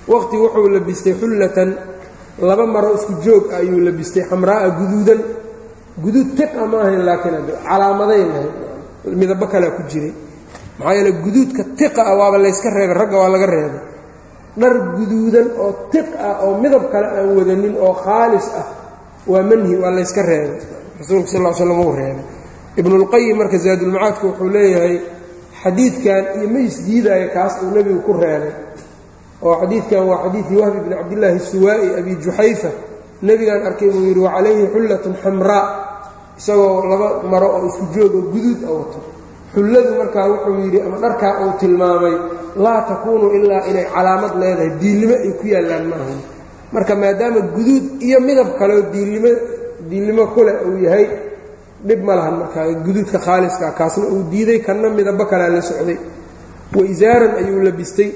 Waqti wuxuu labistay xullatan. Laba maro isku joog ah ayuu labistay xamraa'a guduudan. Guduud tiqa ma ahayn laakiin calaamaday lahayd midabo kalea ku jiray. Maxaa yeele guduudka tiqa ah waaba layska reebay ragga waa laga reebay dhar guduudan oo tiq ah oo midab kale aan wadanin oo khaalis ah. Waa manhi waa layska reebay rasuulka sal l slam uu reebay ibnulqayim marka zaadulmacaadka wuxuu leeyahay xadiidkan iyo ma isdiidaayo kaas uu nebigu ku reebay. Oo xadiidkan waa xadiidii wahbi bni cabdillaahi suwaa'i abi juxayfa nebigaan arkay buu yidhi wacalayhi xullatun xamraa isagoo laba maro oo isku joog oo guduud a wato. Xulladu markaa wuxuu yidhi ama dharkaa uu tilmaamay laa takuunu ilaa inay calaamad leedahay diilnimo ay ku yaallaan maahan marka maadaama guduud iyo midab kaleo diilnimo diilnimo kuleh uu yahay dhib ma lahan markaa guduudka khaaliska kaasna uu diiday kanna midabo kalea la socday. Wa isaaran ayuu labistay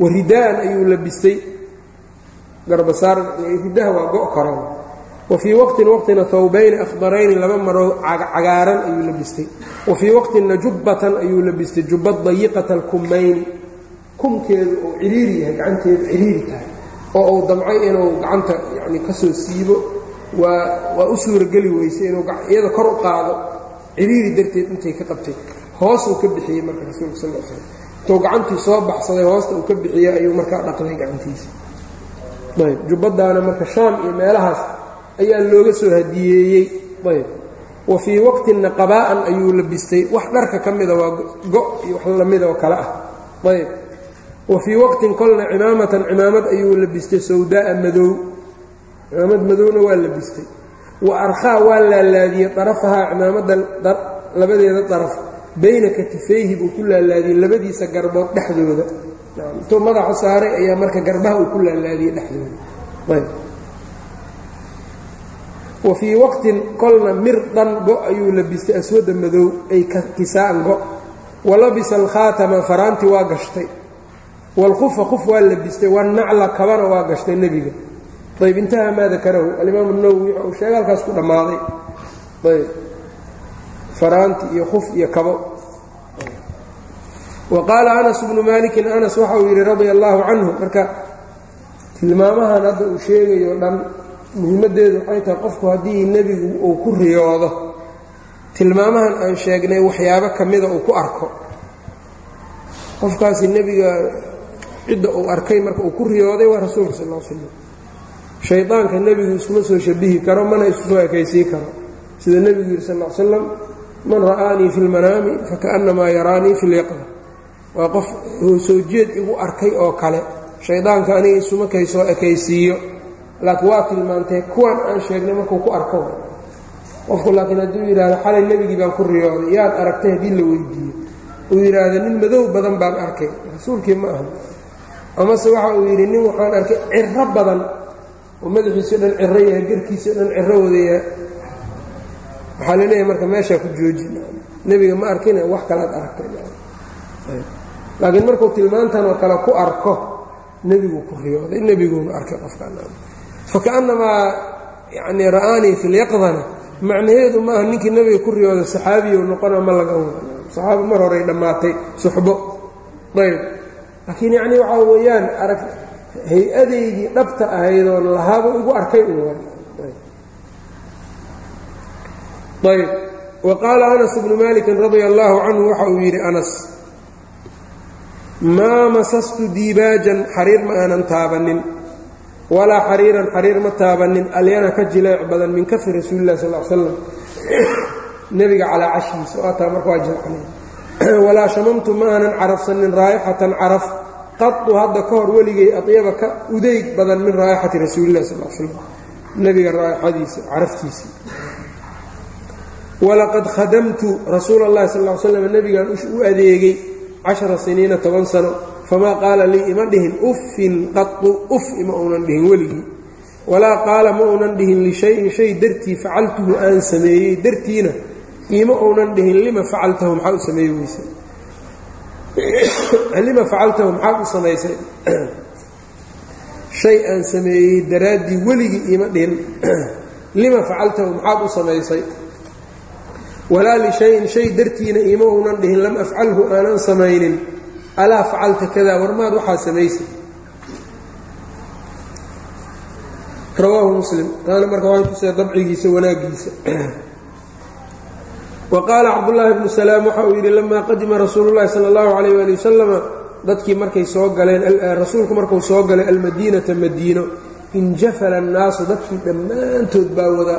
wa ridaa'an ayuu labistay. Garbasaar ridaha waa go' koran wa fii waqtin waqtina hawbayni akhdarayni laba maroo cagaaran ayuu labistay. Wa fii waqtina jubbatan ayuu labistay jubbad dayiqata alkummayni kumkeedu uu ciriiri yahay gacanteedu ciriiri tahay oo uu damcay inuu gacanta yani ka soo siibo waa waa u suurageli weysay inuu iyada kor u qaado ciriiri darteed intay ka qabtay. Hoosuu ka bixiyey marka rasuulka sal l slam intuu gacantii soo baxsaday hoosta uu ka bixiyey ayuu markaa dhaqday gacantiisa. Ayb jubbadaana marka shaam iyo meelahaas ayaa looga soo hadiyeeyey. Ayb wa fii waqtina qabaa'an ayuu labistay wax dharka ka mida waa go' iyo wax lamida oo kale ah. Ayb wa fii waqtin kolna cimaamatan cimaamad ayuu labistay sawdaa'a madow. Cimaamad madowna waa labistay. Wa arkhaa waa laalaadiyey darafahaa cimaamadan labadeeda daraf. Bayna katifayhi buu ku laalaadiyey labadiisa garbood dhexdooda. Intuu madaxa saaray ayaa marka garbaha uu ku laalaadiyey dhexdooda. Ayb. Wa fii waqtin kolna mirdan go ayuu labistay aswada madow ay kisaa'an go. Wa labisa alkhaatama faraanti waa gashtay waalkufa kuf waa labistay wanacla kabana waa gashtay nebiga ayb intaha maa dakarahu alimaamu nawowi waxa uu sheega halkaas ku dhammaaday ayb faraanti iyo kuf iyo kabo wa qaala anas bnu maalikin anas waxa uu yidhi radia allaahu canhu marka tilmaamahan hadda uu sheegayo dhan muhiimaddeedu waxay tahay qofku haddii nebigu uu ku riyoodo tilmaamahan aan sheegnay waxyaabo ka mida uu ku arko qofkaasi nebiga cidda uu arkay marka uu ku riyooday waa rasuulka sal l slam shaydaanka nebigu iskuma soo shabihi karo mana isu soo ekaysii karo. Sida nebigu yidhi sal l slam man ra'aanii fi lmanaami fakaannamaa yaraanii fi lyaqda waa qof soo jeed igu arkay oo kale shaydaanka aniga isuma kay soo ekaysiiyo. Laakiin waa tilmaantay kuwan aan sheegnay markuu ku arko. Qofku laakiin hadduu yidhaahdo xalay nebigii baan ku riyooday yaad aragtay haddii la weydiiyo uu yidhaahdo nin madow badan baan arkay. Rasuulkii ma aha amase waxa uu yidhi nin waxaan arkay ciro badan. Oo madaxiisao dhan ciro yahay garkiisao dhan ciro wadayaa waxaa la leeyahay marka meeshaa ku jooji. Nebiga ma arkina wax kalaad aragtay. Laakiin markuu tilmaantan oo kale ku arko nebiguu ku riyooday nebiguuna arkay qofkaan fakaannamaa yani ra'aanii fi lyaqdana macnaheedu maaha ninkii nebiga ku riyooda saxaabiyu noqona ma laga saxaabi mar horay dhammaatay suxbo. Ayb laakiin yacni waxaa weeyaan arag hay'adaydii dhabta ahaydoon lahaaba igu arkay ayb. Wa qaala anas bnu malikin radia allaahu canhu waxa uu yidhi anas maa masastu diibaajan xariir ma aanan taabanin. Walaa xariiran xariir ma taabanin. Alyana ka jileec badan min kafi rasuuli lah sal slam nebiga calaa cashiisa oo ataa marka waa jilcana walaa shamamtu ma aanan carafsanin raa'ixatan caraf. Qadu hadda ka hor weligay adyaba ka udeyg badan min raa'ixati rasuulilah sal slam nebiga raaixadiisa caraftiisa walaqad khadamtu rasuula اllahi sal l slam nebigaan u adeegay cashara siniina toban sano. Famaa qaala lii ima dhihin uffin qadu uf ima uunan dhihin weligii. Walaa qaala ma uunan dhihin lishayin shay dartii facaltuhu aan sameeyey dartiina ima uunan dhihin lima facaltahu maxaa u sameey weysay lima facaltahu maxaad u samaysay? Shay aan sameeyey daraaddii weligii ima dhihin. Lima facaltahu maxaad u samaysay? Walaa lishayin shay dartiina ima uunan dhihin lam afcalhu aanan samaynin. Alaa facalta kada warmaad waxaa samaysay? Rawaahu muslim. Taana marka waxay tusee dabcigiisa wanaagiisa wa qaala cabdullaahi bnu salaam waxa uu yidhi lamaa qadima rasuulu llahi sala allahu calayh waali wasalama dadkii markay soo galeen rasuulku markuu soo galay almadiinata madiino injafala annaasu dadkii dhammaantood baa wada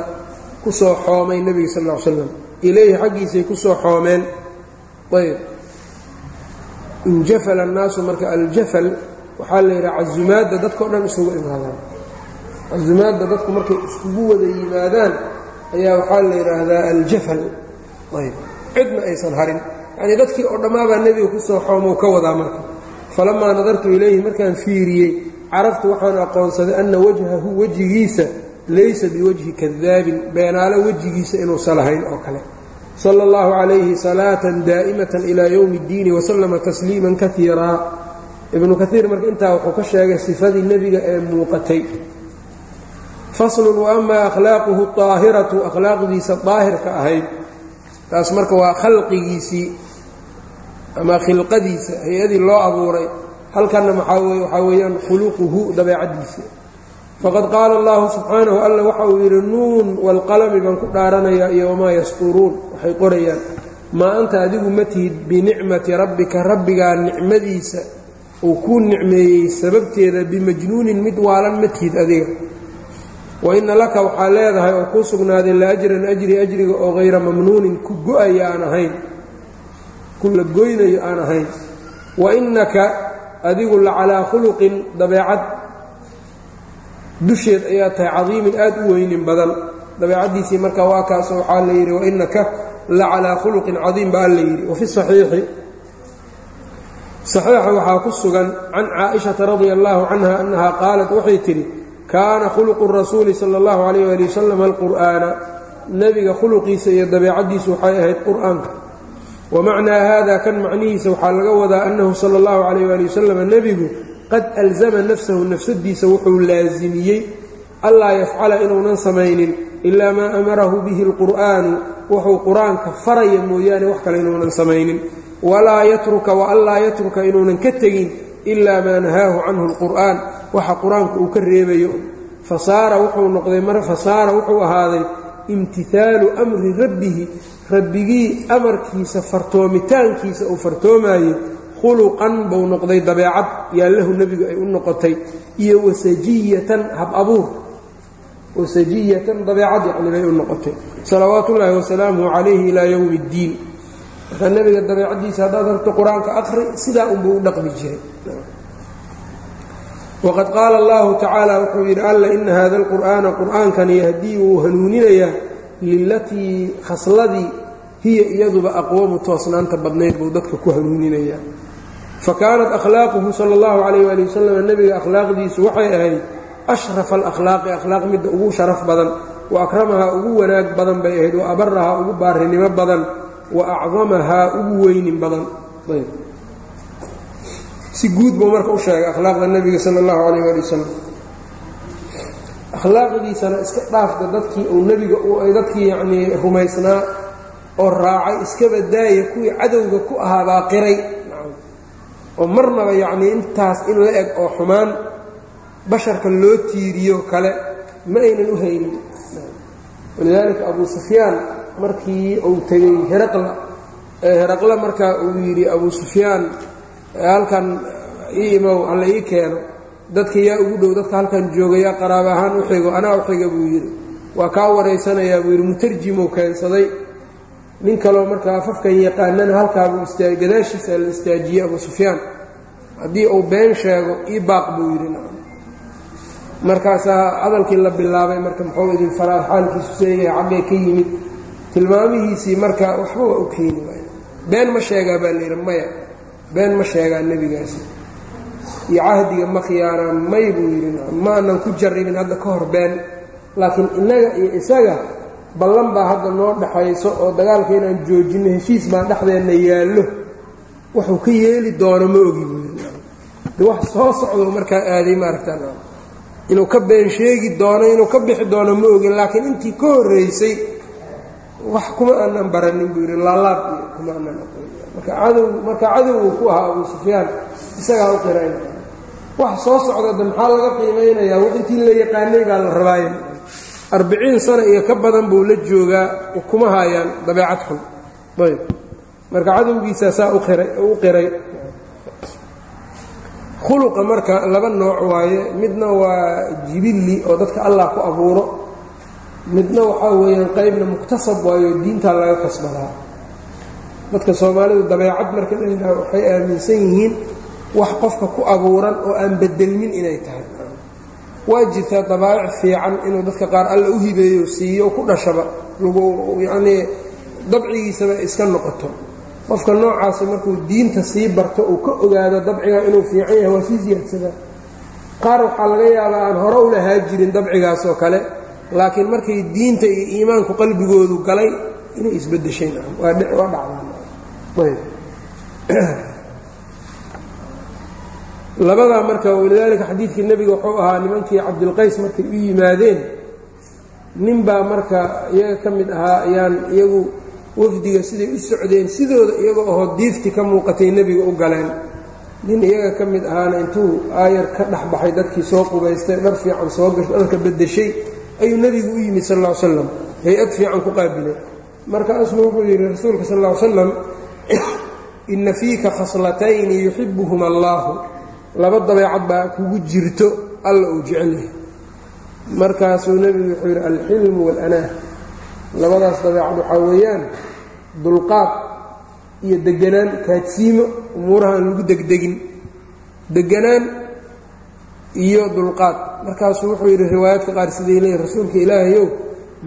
ku soo xoomay nebiga sal ly slam ilayhi xaggiisay ku soo xoomeen. Ayb injafala annaasu marka aljafal waxaa la yidhaha casumaadda dadkao dhan isugu imaadaan. Casumaadda dadku markay iskugu wada yimaadaan ayaa waxaa la yidhaahdaa aljafal cidna aysan harin. Yacnii dadkii oo dhammaabaa nebiga ku soo xoomou ka wadaa marka. Falamaa nadartu ilayhi markaan fiiriyey caraftu waxaan aqoonsaday anna wajhahu wejigiisa laysa biwajhi kadaabin beenaalo wejigiisa inuusan lahayn oo kale. Sala اllahu calayhi salaatan daa'imatan ilaa yowmi اddiini waslama tasliiman kaiiraa ibnu kaiir marka intaa wuxuu ka sheegay sifadii nebiga ee muuqatay. Faslun waama akhlaaquhu aahiratu akhlaaqdiisa daahirka ahayd taas marka waa khalqigiisii ama khilqadiisa hay'adii loo abuuray. Halkanna waxaa weeyaan khuluquhu dabeecaddiisa. Faqad qaala allahu subxaanahu alla waxa uu yidhi nuun waalqalami baan ku dhaaranayaa iyo wamaa yasturuun. Waxay qorayaan maa anta adigu ma tihid binicmati rabbika rabbigaa nicmadiisa uu kuu nicmeeyey sababteeda bimajnuunin mid waalan ma tihid adiga wa inna laka waxaa leedahay oo kuu sugnaaday la ajran ajri ajriga oo hayra mamnuunin ku go'aya aan ahayn. Ku la goynayo aan ahayn. Wa innaka adigu la calaa khuluqin dabeecad. Dusheed ayaa tahay cadiimin aad u weynin badan. Dabeecaddiisii marka waa kaasoo waxaa la yidhi wainaka la calaa khuluqin cadiim baa la yidhi. Wafi saxiixi. Saxiixa waxaa ku sugan can caaishata radia allahu canha annaha qaalat waxay tidhi kaana khuluqu rasuuli sala allahu calayh waali wasalam alqur'aana nebiga khuluqiisa iyo dabeecaddiisu waxay ahayd qur'aanka. Wa macnaa haada kan macnihiisa waxaa laga wadaa annahu sala allahu calayh waali wasalam nebigu qad alzama nafsahu nafsadiisa wuxuu laasimiyey allaa yafcala inuunan samaynin ilaa maa amarahu bihi alqur'aanu wuxuu qur'aanka faraya mooyaane wax kale inuunan samaynin. Walaa yatruka wa anlaa yatruka inuunan ka tegin ilaa maa nahaahu canhu alqur'aan waxa qur'aanku uu ka reebayo. Fasaara wuxuu noqday fasaara wuxuu ahaaday imtihaalu amri rabbihi. Rabbigii amarkiisa fartoomitaankiisa uu fartoomaayey khuluqan buu noqday dabeecad. Yaallahu nebigu ay u noqotay. Iyo wasajiyatan hab abuur. Wasajiyatan dabeecad yacni bay u noqotay. Salawaatu ullaahi wasalaamuhu calayhi ilaa yowmi اddiin marka nebiga dabeecaddiisa haddaad harto qur'aanka aqri sidaa unbuu u dhaqmi jiray waqad qaala allahu tacaala wuxuu yidhi alla ina hada alqur'aana qur'aankan yahdii wuu hanuuninayaa lilatii khasladii hiya iyaduba aqwamu toosnaanta badnayd buu dadka ku hanuuninayaa fa kaanat akhlaaquhu sala allahu calayh waali wasalam nebiga akhlaaqdiisu waxay ahayd ashrafa alakhlaaqi akhlaaq midda ugu sharaf badan wa akramahaa ugu wanaag badan bay ahayd wa abarahaa ugu baarinimo badan wa acdamahaa ugu weynin badan si guud buu marka u sheegay akhlaaqda nebiga sala allahu calayh waali wasalam akhlaaqdiisana iska dhaafda dadkii uu nebiga dadkii yacnii rumaysnaa oo raacay iskaba daaya kuwii cadowga ku ahaa baa qiray. Oo marnaba yacnii intaas in la eg oo xumaan basharka loo tiiriyo kale ma aynan u haynin. Walidaalika abuu sufyaan markii uu tegey heraqla heraqle markaa uu yidhi abuu sufyaan halkan ii imow alla ii keeno dadka yaa ugu dhow dadka halkan jooga yaa qaraaba ahaan u xigo anaa u xiga buu yidhi. Waa kaa waraysanayaa buu yidhi mutarjimuu keensaday. Nin kaloo markaa afafkan yaqaanana halkaabuu istaa gadaashiisa la istaajiyey abuu sufyaan. Haddii uu been sheego ii baaq buu yidhi markaasaa hadalkii la bilaabay marka muxuu idin faraa xaalkiisu seegaya xaggay ka yimid tilmaamihiisii marka waxba waa u keeni waay been ma sheegaa baa layidhi maya been ma sheegaa nebigaasi. Iyo cahdiga ma khiyaanaan may buu yidhi ma aanan ku jarribin hadda ka hor been. Laakiin innaga iyo isaga ballan baa hadda noo dhaxayso oo dagaalka inaan joojinno heshiis baa dhexdeenna yaallo. Wuxuu ka yeeli doono ma ogi buu yidhi. De wax soo socdo markaa aaday maaragtaa inuu ka been sheegi doono inuu ka bixi doono ma ogin laakiin intii ka horraysay wax kuma aanan baranin buu yidhi laalaab iyo kuma aanan marka cadow marka cadowgu ku ahaa abuu sufyaan isagaa u qirayn wax soo socda de maxaa laga qiimaynayaa wax intii la yaqaanay baa la rabaaye. Arbiciin sano iyo ka badan buu la joogaa kuma haayaan dabeecad xun. Ayb. Marka cadowgiisaa saa u qiray khuluqa marka laba nooc waaye. Midna waa jibilli oo dadka allah ku abuuro. Midna waxaa weeyaan qaybna muktasab waayo diintaa laga kasbadaa dadka soomaalidu dabeecad marka la yidhaaho waxay aaminsan yihiin wax qofka ku abuuran oo aan bedelmin inay tahay. Waa jirtaa dabaa'ic fiican inuu dadka qaar alla u hibeeyo siiyo ku dhashaba. Lagu yacnii dabcigiisaba iska noqoto. Qofka noocaasi markuu diinta sii barto uu ka ogaado dabciga inuu fiican yahay waa sii siyaadsadaa qaar waxaa laga yaabaa aan hore u lahaa jirin dabcigaas oo kale laakiin markay diinta iyo iimaanku qalbigoodu galay inay isbedeshayn waa dhacdaan labadaa marka walidaalika xadiidkii nebiga wuxuu ahaa nimankii cabdilqays markay u yimaadeen. Nin baa marka iyaga ka mid ahaa ayaan iyagu wafdiga siday u socdeen sidooda iyagoo ahoo diifti ka muuqatay nebiga u galeen. Nin iyaga ka mid ahaana intuu aayar ka dhex baxay dadkii soo qubaystay dhar fiican soo gasho dharka beddeshay ayuu nebigu u yimid sal ll slam hay'ad fiican ku qaabilay markaasuu wuxuu yidhi rasuulka sal ll slam inna fiika khaslatayni yuxibuhuma allaahu laba dabeecad baa kugu jirto alla uu jecel yahay. Markaasuu nebigu wuxuu yidhi alxilmu waalaanaah labadaas dabeecad waxaa weeyaan dulqaad iyo deganaan kaadsiimo umuuraha aan lagu degdegin. Deganaan iyo dulqaad. Markaasuu wuxuu yidhi riwaayaadka qaar siday leeyihiin rasuulka ilaahayow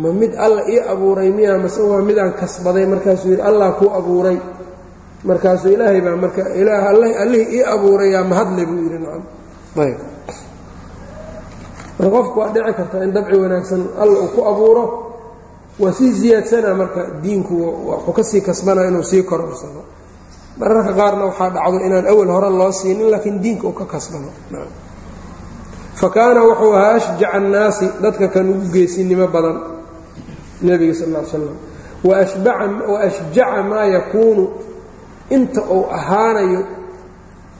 ma mid alla ii abuuray miyaa mase waa midaan kasbaday? Markaasuu yidhi allah kuu abuuray markaasuu ilaahay baa marka allihii ii abuurayaa mahadle buu yidhi nacam. Ayb marka qofku waa dhici karta in dabci wanaagsan alla uu ku abuuro waa sii ziyaadsana marka diinku wuxuu ka kasbanaa inuu sii kororsado mararka qaarna waxaa dhacdo inaan awal hore loo siinin laakiin diinka uu ka kasbano. Fa kaana wuxuu ahaa ashjaca annaasi dadka kan ugu geesinimo badan nebiga sal l slam wa ashjaca maa yakuunu inta uu ahaanayo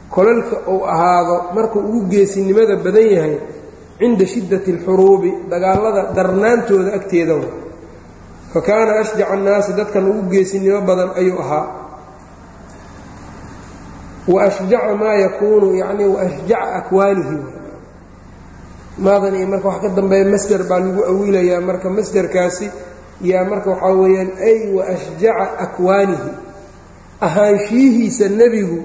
kolalka uu ahaado markuu ugu geesinimada badan yahay cinda shiddati alxuruubi dagaalada darnaantooda agteeda fa kaana ashjaca annaasi dadkan ugu geesinimo badan ayuu ahaa. Wa ashjaca maa yakuunu yacnii wa ashjaca akwaanihi maadan iyo marka wax ka dambeeya masder baa lagu awilayaa marka masderkaasi yaa marka waxaa weeyaan ay wa ashjaca akwaanihi ahaanshiyihiisa nebigu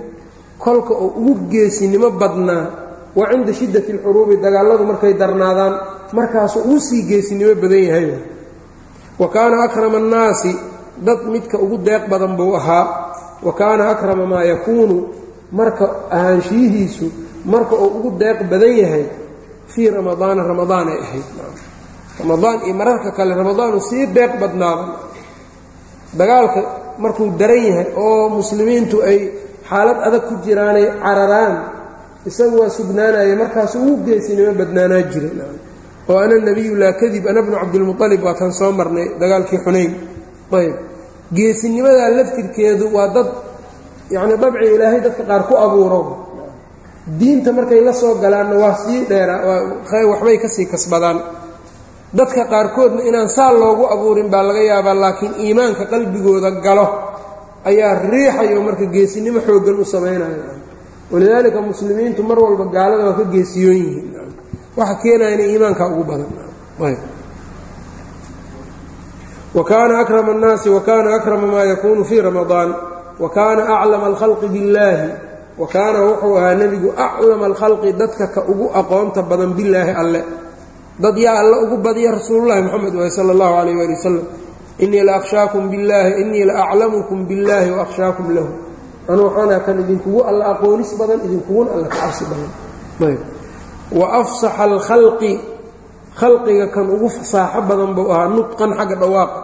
kolka uu ugu geesinimo badnaa wa cinda shiddati alxuruubi dagaalladu markay darnaadaan markaasuu ugu sii geesinimo badan yahay. Wa kaana akrama annaasi dad midka ugu deeq badan buu ahaa. Wa kaana akrama maa yakuunu marka ahaanshiyihiisu marka uu ugu deeq badan yahay fii ramadaana ramadaanay ahayd. Ramadaan iyo mararka kale ramadaanu sii deeq badnaada dagaalka markuu daran yahay oo muslimiintu ay xaalad adag ku jiraanay cararaan isagu waa sugnaanaya markaasu ugu geesinimo badnaanaa jiray. Oo ana nebiyu laa kadib ana bnu cabdilmualib waa kan soo marnay dagaalkii xunayn. Ayb geesinimadaa laftirkeedu waa dad yacni dabci ilaahay dadka qaar ku abuuro. Diinta markay la soo galaanna waa sii dheeraa waxbay ka sii kasbadaan dadka qaarkoodna inaan saa loogu abuurin baa laga yaabaa laakiin iimaanka qalbigooda galo. Ayaa riixayo marka geesinimo xooggan u samaynaya walidaalika muslimiintu mar walba gaalada waa ka geesiyoon yihiin. Waxa keenayana iimaanka ugu badan. Wa kaana akrama maa yakuunu fii ramadaan. Wa kaana aclama alkhalqi billaahi. Wa kaana wuxuu ahaa nebigu aclama alkhalqi dadka ka ugu aqoonta badan billaahi alle dad yaa alle ugu badiya rasuululahi moxamed waay sala allahu calayh waali wasalam innii la akhshaakum innii la aclamukum akhshaakum lahu. Anu waxaana kan idinkugu alla aqoonis badan idinkuguna alla ka cabsi badan. Wa afsaxa alkhalqi khalqiga kan ugu fasaaxo badan buu ahaa nudqan xagga dhawaaqa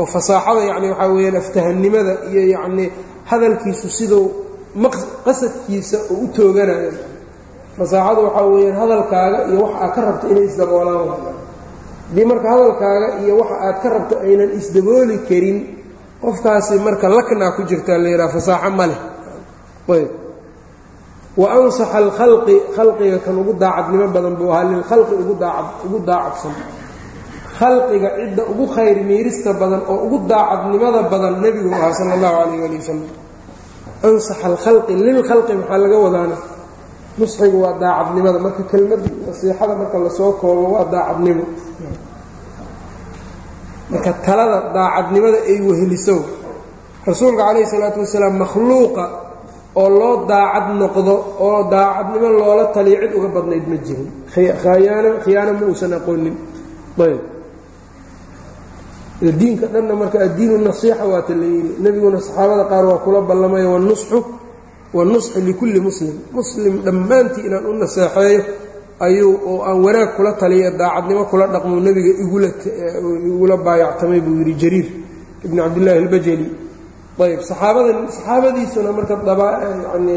oo fasaaxada yacni waxaa weeyaan aftahannimada iyo yacnii hadalkiisu siduu qasadkiisa uu u tooganayo fasaaxadu waxaa weeyaan hadalkaaga iyo waxa aad ka rabto inay isdaboolaan haddii marka hadalkaaga iyo waxa aad ka rabto aynan isdabooli karin qofkaasi marka laknaa ku jirtaa la yidhaha fasaaxo ma leh. Ayb. Wa ansaxa alkhalqi khalqiga kan ugu daacadnimo badan buu ahaa lilkhalqi ugu daacadsan. Khalqiga cidda ugu khayr miirista badan oo ugu daacadnimada badan nebigu ahaa sala allahu calayh ali wasalam ansaxa alkhalqi lilkhalqi maxaa laga wadaana nusxigu waa daacadnimada. Marka kelmad nasiixada marka la soo koobo waa daacadnimo marka talada daacadnimada ay weheliso rasuulka calayhi salaatu wasalaam makhluuqa oo loo daacad noqdo oo daacadnimo loola taliyo cid uga badnayd ma jirin. Khiyaano khiyaano ma uusan aqoonin. Ayb. Diinka dhanna marka addiinu nasiixa waata la yidhi nebiguna saxaabada qaar waa kula ballamaya wanusxu wanusxu likulli muslim. Muslim dhammaantii inaan u naseexeeyo ayuu oo aan wanaag kula taliya daacadnimo kula dhaqmuu nebiga igula baayactamay buu yidhi jariir ibn cabdillaahi albajali. Ayb saxaabadan saxaabadiisuna marka yani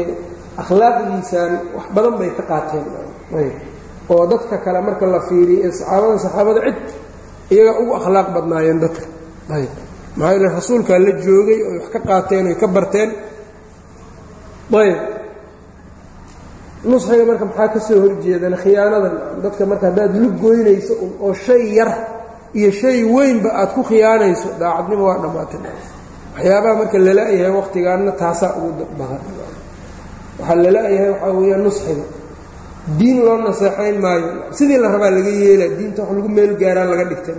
akhlaaqdiisaan wax badan bay ka qaateen. Ayb oo dadka kale marka la fiiriyo ee saxaabada saxaabada cid iyaga ugu akhlaaq badnaayeen dadka. Ayb maxaa yeele rasuulkaa la joogay oy wax ka qaateen oy ka barteen ayb. Nusxiga marka maxaa ka soo horjeedana khiyaanadan dadka marka haddaad lu goynayso oo shay yar iyo shay weynba aad ku khiyaanayso daacadnimo waa dhammaatay. Waxyaabaha marka lala-yahay waqtigaanna taasaa ugu badan waxaa lala-yahay waxaa weeyaan nusxiga diin loo naseexayn maayo. Sidii la rabaa laga yeela diinta wax lagu meel gaaraan laga dhigtay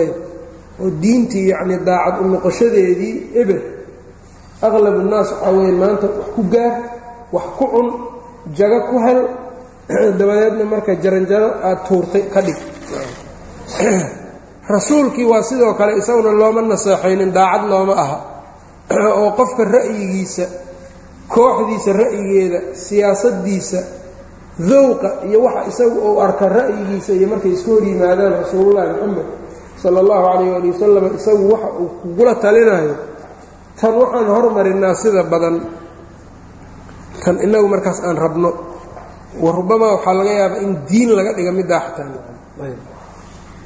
ayb. Oo diintii yacni daacad u noqoshadeedii eber aqlab unnaas waxaa weeye maanta wax ku gaar wax ku cun jago ku hel dabadeedna marka jaranjaro aad tuurtay ka dhig rasuulkii waa sidoo kale isaguna looma naseexaynin daacad looma aha oo qofka ra'yigiisa kooxdiisa ra'yigeeda siyaasaddiisa dowqa iyo waxa isagu uu arka ra'yigiisa iyo markay isku hor yimaadaan rasuulullahi moxamed sala allahu calayh ali wasalam isagu waxa uu kugula talinayo tan waxaan hormarinaa sida badan tan inagu markaas aan rabno. Wa rubamaa waxaa laga yaabaa in diin laga dhiga middaa xataa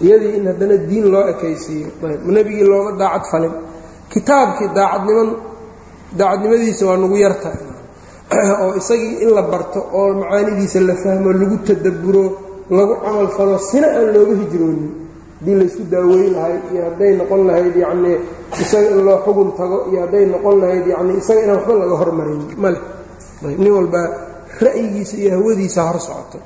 iyadii in haddana diin loo ekaysiiyo. Nebigii looma daacad falin. Kitaabkii daacadniman daacadnimadiisa waa nagu yarta oo isagii in la barto oo macaanidiisa la fahmo lagu tadabburo lagu camal falo sina aan looga hijroonin haddii laysku daaweyn lahayd iyo hadday noqon lahayd yacnii isaga in loo xugun tago iyo hadday noqon lahayd yacni isaga inaan waxba laga hormarin male nin walbaa ra'yigiisa iyo hawadiisa hor socoto.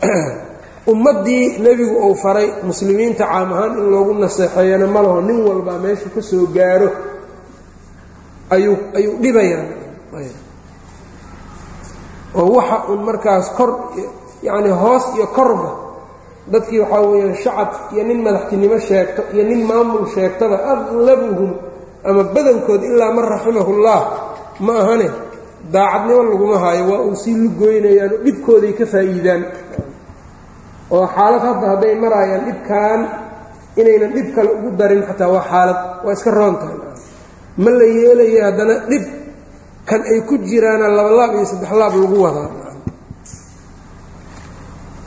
Ummaddii nebigu uu faray muslimiinta caam ahaan in loogu naseexeeyana ma laho nin walbaa meeshu ka soo gaaro ayuu ayuu dhibayaan oo waxa un markaas kor yacni hoos iyo korba dadkii waxaa weeyaan shacab iyo nin madaxtinimo sheegto iyo nin maamul sheegtaba aqlabuhum ama badankood ilaa man raximahullah ma ahane daacadnimo laguma haayo waa uu sii lugoynayaan oo dhibkooday ka faa'iidaan. Oo xaalad hadda hadday maraayaan dhibkan inaynan dhib kale ugu darin xataa waa xaalad waa iska roontahay ma la yeelaya haddana dhib kan ay ku jiraana labalaab iyo saddex laab lagu wadaa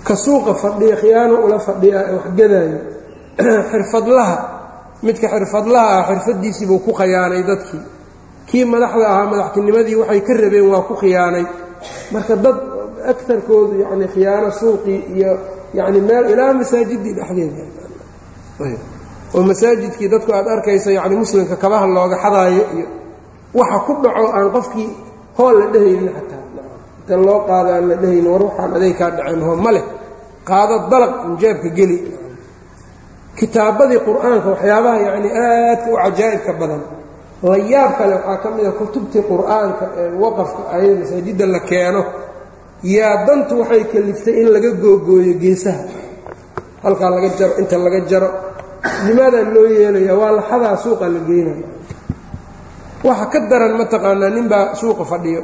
ka suuqa fadhiya khiyaano ula fadhiya ee waxgadaayo xirfadlaha midka xirfadlaha ah xirfaddiisii buu ku khayaanay dadkii. Kii madaxda ahaa madaxtinimadii waxay ka rabeen waa ku khiyaanay. Marka dad agarkoodu yacni khiyaano suuqii iyo yacni meel ilaa masaajidii dhexdeeda. Oo masaajidkii dadku aad arkaysa yacni muslimka kabaha looga xadaayo iyo waxa ku dhaco aan qofkii hool la dhehaynin xataa inta loo qaado aan la dhehaynin war waxaan aday kaa dhaceen hoo ma leh. Qaado dalaq injeebka geli. Kitaabadii qur'aanka waxyaabaha yacni aadka u cajaa'ibka badan. La yaab kale waxaa ka mid a kutubtii qur'aanka ee waqafka ayada masaajidda la keeno. Yaa dantu waxay kaliftay in laga googooyo geesaha. Halkaa laga jaro inta laga jaro. Nimaadaa loo yeelaya waa laxadaa suuqa la geynaya waxa ka daran mataqaanaa ninbaa suuqa fadhiyo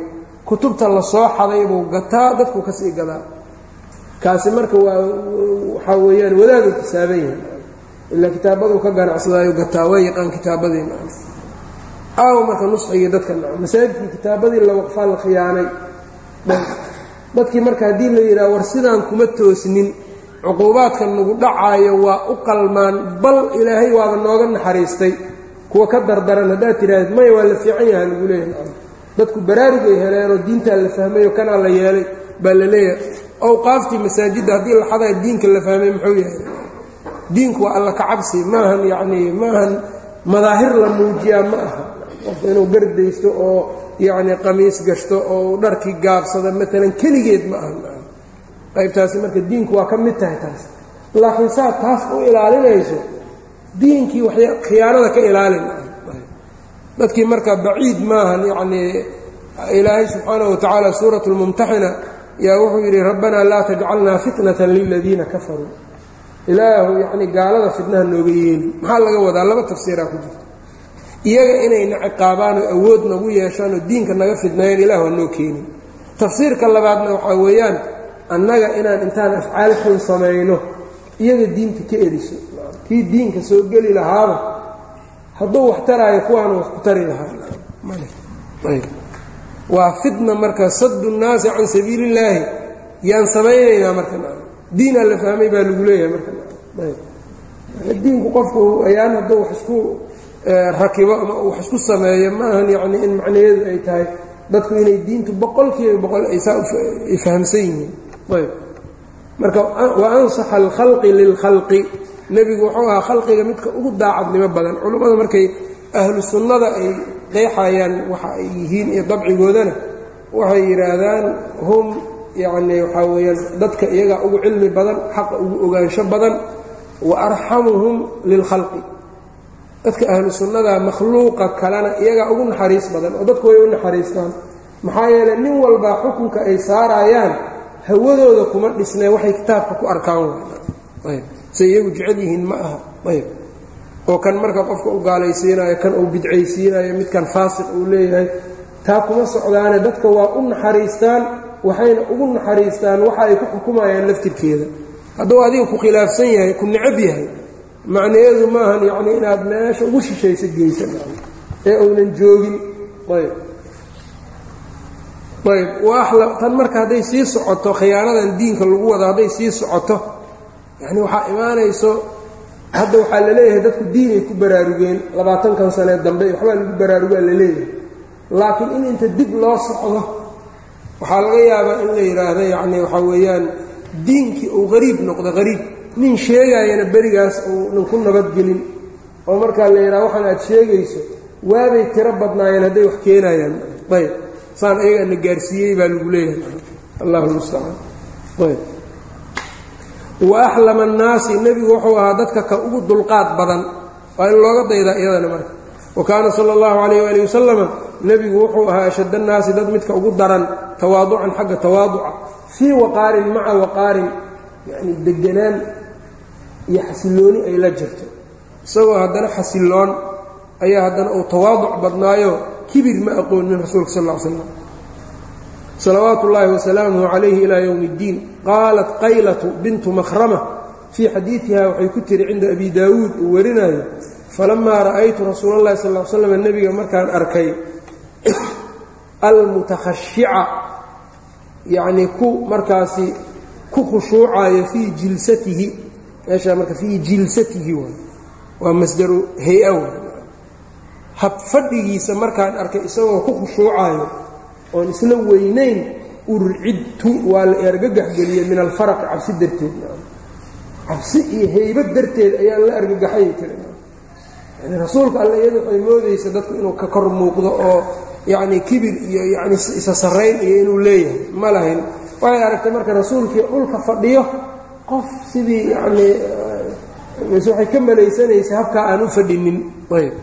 kutubta la soo xaday buu gataa dadku ka sii gadaa. Kaasi marka waa waxaa weeyaan wadaadu xisaaban yahay. Ilaa kitaabaduu ka ganacsadaayo gataa waa yaqaan kitaabadii aaw marka nusxigii dadka masaajidkii kitaabadii la waqfaa la khiyaanay. Dadkii marka haddii la yidhaha war sidaan kuma toosnin cuquubaadka nagu dhacaayo waa u qalmaan bal ilaahay waaba nooga naxariistay. Kuwa ka dardaran haddaad tidhaahdeed maya waa la fiican yaha lagu leeyahay dadku baraarugay heleenoo diintaa la fahmayo kanaa la yeelay baa la leeyahay. Awqaaftii masaajidda haddii laxadaa diinka la fahmay muxuu yahay? Diinku waa alla kacabsi maahan yacnii maahan madaahir la muujiyaa ma aha. Qofka inuu gardaysto oo yacni qamiis gashto oo dharkii gaabsado maalan keligeed ma aha qaybtaasi marka diinku waa ka mid tahay taas. Laakiin saad taas u ilaalinayso diinkii waxay khiyaanada ka ilaalin dadkii marka baciid maahan yacnii ilaahay subxaanahu watacaala suurat lmumtaxina yaa wuxuu yidhi rabbanaa laa tajcalnaa fitnatan liladiina kafaruu. Ilaahu yacni gaalada fitnaha nooga yeeli. Maxaa laga wadaa? Laba tafsiiraa ku jirta. Iyaga inayna ciqaabaan oo awood nagu yeeshaan oo diinka naga fidnaayeen ilah waa noo keenin. Tafsiirka labaadna waxaa weeyaan annaga inaan intaan afcaal xun samayno iyaga diinta ka eriso. Kii diinka soo geli lahaaba hadduu wax taraayo kuwaana wax ku tari lahaa. Waa fitna marka saddu nnaasi can sabiili illaahi yaan samaynaynaa marka diinaa la fahmay baa lagu leeyahay marka diinku qofku ayaan hadduu wax isku rakibo ama wax isku sameeyo ma yacni in macnaheedu ay tahay dadku inay diintu boqol kiiba boqol ay saa ay fahamsan yihiin. Ayb marka wa ansaxa alkhalqi lilkhalqi nebigu wuxuu ahaa khalqiga midka ugu daacadnimo badan. Culummada markay ahlu sunnada ay qeexayaan waxa ay yihiin iyo dabcigoodana waxay yidhaahdaan hum yacni waxaa weeyaan dadka iyagaa ugu cilmi badan xaqa ugu ogaansho badan wa arxamuhum lilkhalqi dadka ahlu sunnada makhluuqa kalena iyagaa ugu naxariis badan oo dadku way u naxariistaan. Maxaa yeeley nin walbaa xukunka ay saarayaan hawadooda kuma dhisneen waxay kitaabka ku arkaan say iyagu jecel yihiin ma aha ayb oo kan marka qofka u gaalaysiinayo kan uu bidcaysiinayo midkan faasiq uu leeyahay taa kuma socdaane dadka waa u naxariistaan waxayna ugu naxariistaan waxa ay ku xukumayaan laftirkeeda. Hadduu adiga ku khilaafsan yahay ku necab yahay macnaheedu maahan yacni inaad meesha ugu shishaysa geysa ee uunan joogin ayb ayb tan marka hadday sii socoto khiyaanadan diinka lagu wado hadday sii socoto yacni waxaa imaanayso hadda waxaa la leeyahay dadku diinay ku baraarugeen labaatankan sanee dambe waxbaa lagu baraarugaa la leeyahay. Laakiin in inta dib loo socdo waxaa laga yaabaa in la yidhaahdo yacni waxaa weeyaan diinkii uu qariib noqdo qariib. Nin sheegaayana berigaas uunan ku nabadgelin oo markaa la yidhaha waxaan aad sheegayso waabay tiro badnaayeen hadday wax keenayaan. Ayb. Saan ayagaa na gaarsiiyey baa lagu leeyahay. Allahu mustacaan ayb wa axlama annaasi nebigu wuxuu ahaa dadka ka ugu dulqaad badan waa in looga daydaa iyadana marka. Wa kaana sala allahu calayh waali wasalama nebigu wuxuu ahaa ashad annaasi dad midka ugu daran tawaaducan xagga tawaaduca fii waqaarin maca waqaarin yacni deganaan iyo xasillooni ay la jirto. Isagoo haddana xasilloon ayaa haddana uu tawaaduc badnaayo kibir ma aqoonin rasuulka sal l slam salawaatu ullaahi wasalaamuhu calayhi ilaa yowmi اddiin qaalat qaylatu bintu makhrama fii xadiidiha waxay ku tiri cinda abi daawuud uu warinayo falamaa ra'aytu rasuula اllahi sal l slam nebiga markaan arkay almutakhashica yacnii ku markaasi ku khushuucayo fii jilsatihi meeshaa marka fii jilsatihi waay waa masdaru hay'a waay habfadhigiisa markaan arkay isagoo ku khushuucayo oon isla weynayn urcidtu waa la argagaxgeliyey min alfaraqi cabsi darteed. Cabsi iyo heybad darteed ayaa la argagaxay tiri yani rasuulka alle iyada waxay moodaysa dadku inuu ka kor muuqdo oo yacni kibir iyo yani isa sarrayn iyo inuu leeyahay. Ma lahayn. Waxay aragtay marka rasuulkii dhulka fadhiyo qof sidii yacnii waxay ka malaysanaysa habkaa aan u fadhinin. Ayb.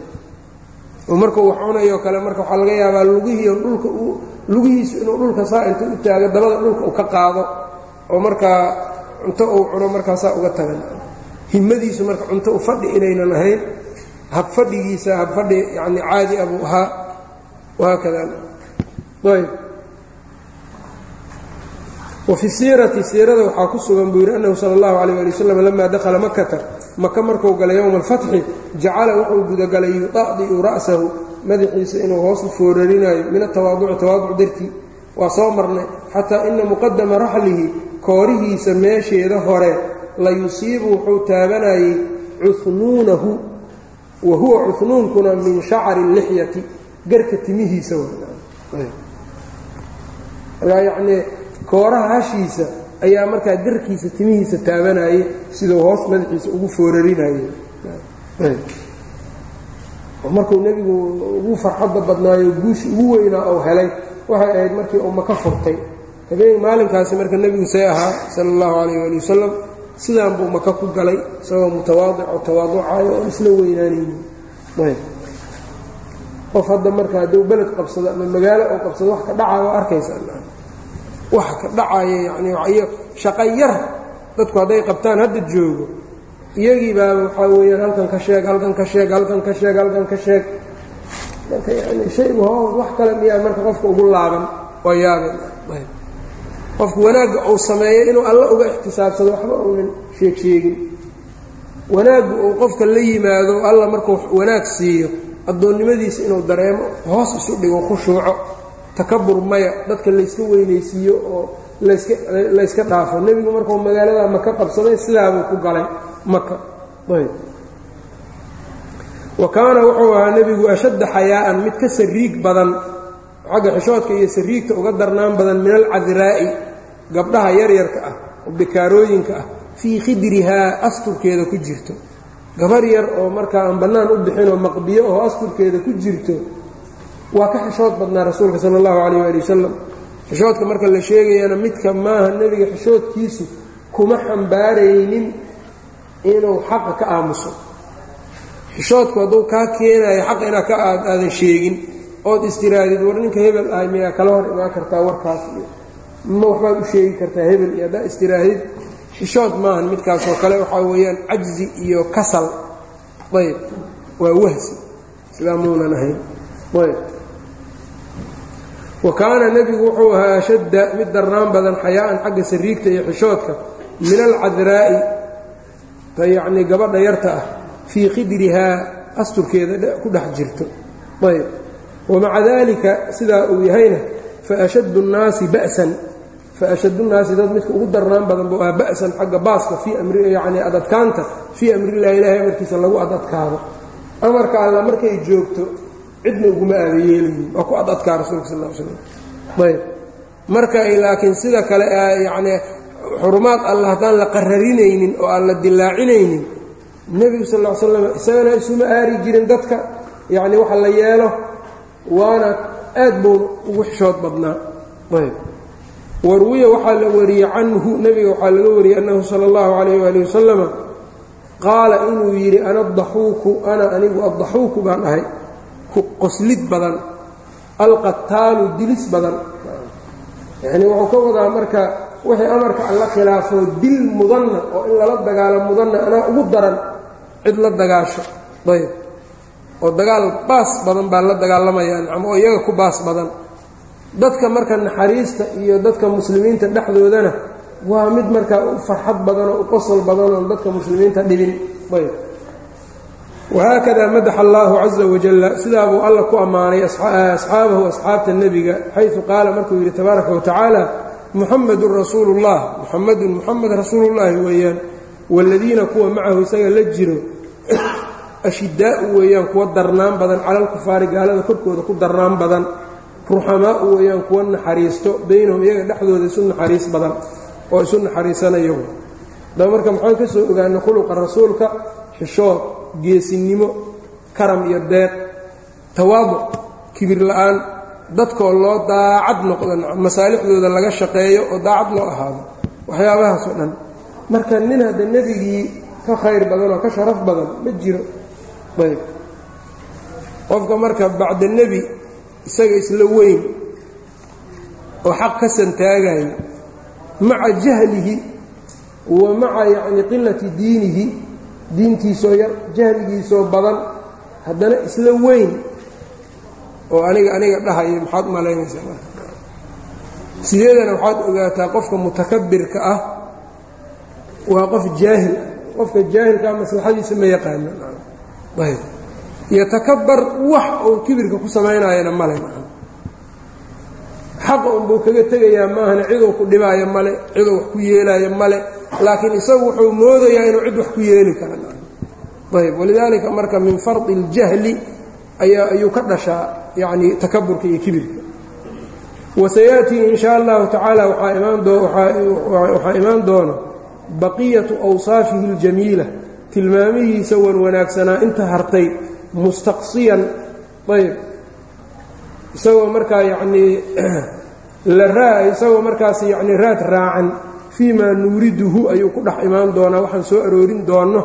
Markuu wax cunayo kale marka waxaa laga yaabaa lugihii dhulka lugihiisu inuu dhulka saa inta u taago dabada dhulka uu ka qaado oo markaa cunto uu cuno markaasaa uga tagan. Himadiisu marka cunto u fadhi inaynan ahayn habfadhigiisa habfadhi yani caadi abuu ahaa. Wahaakada ayb. Wafi siirati siirada waxaa ku sugan buu yidhi annahu sala allahu calayh ali wasalam lamaa dakhala makata maka markuu galay yowma alfatxi jacala wuxuu gudagalay yuda'di'u ra'sahu madaxiisa inuu hoosu foorarinayo min atawaaduci tawaaduc dartii waa soo marnay xataa ina muqadama raxlihi koorihiisa meesheeda hore la yusiibu wuxuu taabanayey cunuunahu wa huwa cunuunkuna min shacari lixyati. Garka timihiisa yacnii kooraha hashiisa ayaa markaa garkiisa timihiisa taabanayay siduu hoos madaxiisa ugu foorarinaye markuu nebigu ugu farxadda badnaayo guushi ugu weynaa ou helay waxay ahayd markii uu maka furtay. Habeen maalinkaasi marka nebigu see ahaa sala allahu calayh waali wasalam sidaan buu maka ku galay isagoo mutawaadic oo tawaaducayo oon isla weynaanaynin. Qof hadda marka hadduu beled qabsado ama magaalo oo qabsado wax ka dhacaa waa waxa ka dhacaya yani iyo shaqo yar dadku hadday qabtaan hadda joogo iyagii baaba waxaa weeyaan halkan ka sheeg halkan ka sheeg halkan ka sheeg halkan ka sheeg. Marka yani shaygu wax kale miyaa marka qofka ugu laaban. Waa yaaben qofku wanaagga uu sameeyo inuu alla uga ixtisaabsado waxba uunan sheeg wanaaggu uu qofka la yimaado alla markuu wanaag siiyo addoonnimadiisa inuu dareemo hoos isu dhigo khushuuco takabur maya dadka layska weynaysiiyo oo layska dhaafo. Nebigu markuu magaalada maka qabsaday sidaabuu ku galay maka wa kaana wuxuu ahaa nebigu ashadda xayaa'an mid ka sariig badan xagga xishoodka iyo sariigta uga darnaan badan min alcadraa'i gabdhaha yaryarka ah oo bikaarooyinka ah fii khidrihaa asturkeeda ku jirto. Gabar yar oo markaa aan bannaan u bixinoo maqbiyo oo asturkeeda ku jirto waa ka xishood badnaa rasuulka sala allahu calayh waali wasalam xishoodka marka la sheegayana midka maaha nebiga xishoodkiisu kuma xambaaraynin inuu xaqa ka aamuso. Xishoodku hadduu kaa keenayo xaq inaa ka aadan sheegin ood istiraadid war ninka hebel ahay miyaa kala hor imaan kartaa warkaas iyo ma waxbaad u sheegi kartaa hebel iyo haddaa istiraadid. Xishood maahan midkaasoo kale waxaa weeyaan cajzi iyo kasal. Ayb waa wahsi sidaa muunan ahayn. Ayb wa kaana nebigu wuxuu ahaa ashadda mid darnaan badan xayaa'an xagga sariigta iyo xishoodka min alcadraa'i ta yacnii gabadha yarta ah fii khidrihaa asturkeeda ku dhex jirto. Ayb. Wamaca daalika sidaa uu yahayna faashaddu nnaasi ba'san faashaddu nnaasi dad midka ugu darnaan badan buu ah ba'san xagga baaska fii amri yacnii adadkaanta fii amrillahi ilaahay amarkiisa lagu adadkaado. Amarka alla markay joogto cidna uguma aada yeelayin waa ku adadkaa rasuulka sal l slam ayb. Marka laakiin sida kale yacnii xurumaad alla haddaan la qararinaynin oo aan la dilaacinaynin nebigu sal slam isagana isuma aari jirin dadka yacni waxa la yeelo waana aad buuna ugu xishood badnaa. Ayb. Warwiya waxaa la wariyey canhu nebiga waxaa laga wariyey annahu sala allahu calayh waali wasalama qaala inuu yidhi ana adaxuuku ana anigu addaxuuku baan ahay ku qoslid badan alqataalu dilis badan. Yacnii wuxuu ka wadaa marka wixii amarka alla khilaafoo dil mudanna oo in lala dagaalo mudanna anaa ugu daran cid la dagaasho ayb oo dagaal baas badan baa la dagaalamayaan ama oo iyaga ku baas badan. Dadka marka naxariista iyo dadka muslimiinta dhexdoodana waa mid markaa u farxad badan oo u qosol badan oon dadka muslimiinta dhibin. Ayb wahaakada madaxa allaahu caza wajalla sidaabuu alla ku ammaanay asxaabahu asxaabta nebiga xaysu qaala markuu yidhi tabaaraka wa tacaala muxamedun rasuulu ullah muxamedun muxamed rasuulullaahi weeyaan waaladiina kuwa macahu isaga la jiro ashidaa'u weeyaan kuwa darnaan badan cala alkufaari gaalada korkooda ku darnaan badan ruxamaa'u weeyaan kuwa naxariisto baynahum iyaga dhexdooda isu naxariis badan oo isu naxariisanayo daba marka maxaan ka soo ogaanay khuluqa rasuulka xishood geesinimo karam iyo deeq tawaaduc kibir la'aan dadkoo loo daacad noqdo masaalixdooda laga shaqeeyo oo daacad loo ahaado. Waxyaabahaasoo dhan. Marka nin hadda nebigii ka khayr badan oo ka sharaf badan ma jiro. Ayb. Qofka marka bacda nebi isaga isla weyn oo xaq ka santaagayo maca jahlihi wa maca yacni qilati diinihi diintiisoo yar jahligiisoo badan haddana isla weyn oo aniga aniga dhahayo maxaad malaynaysaa marka? Sideedana waxaad ogaataa qofka mutakabirka ah waa qof jaahil ah. Qofka jaahilkaa maslaxadiisa ma yaqaano. Yatakabar wax uu kibirka ku samaynayana male xaqa unbuu kaga tegayaa maahana ciduu ku dhibaayo male ciduu wax ku yeelaayo male laakiin isagu wuxuu moodayaa inuu cid wax ku yeeli karayb walidaalika marka min fardi اljahli ayuu ka dhashaa yani takaburka iyo kibirka. Wasayatii in sha allahu tacaala waxaa imaan doona baqiyatu awsaafihi اljamiila tilmaamihiisa wan wanaagsanaa inta hartay mustaqsiyan. Ayb isagoo markaa yanii la isagoo markaas yani raad raacan fii maa nuuriduhu ayuu ku dhex imaan doonaa. Waxaan soo aroorin doonno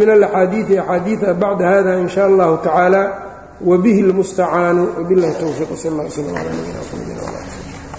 min alaxaadiidi axaadiida bacda hada in sha allahu tacaala. Wabihi اlmustacaanu wabilahi towfiiq sal اl sl l nabina mdin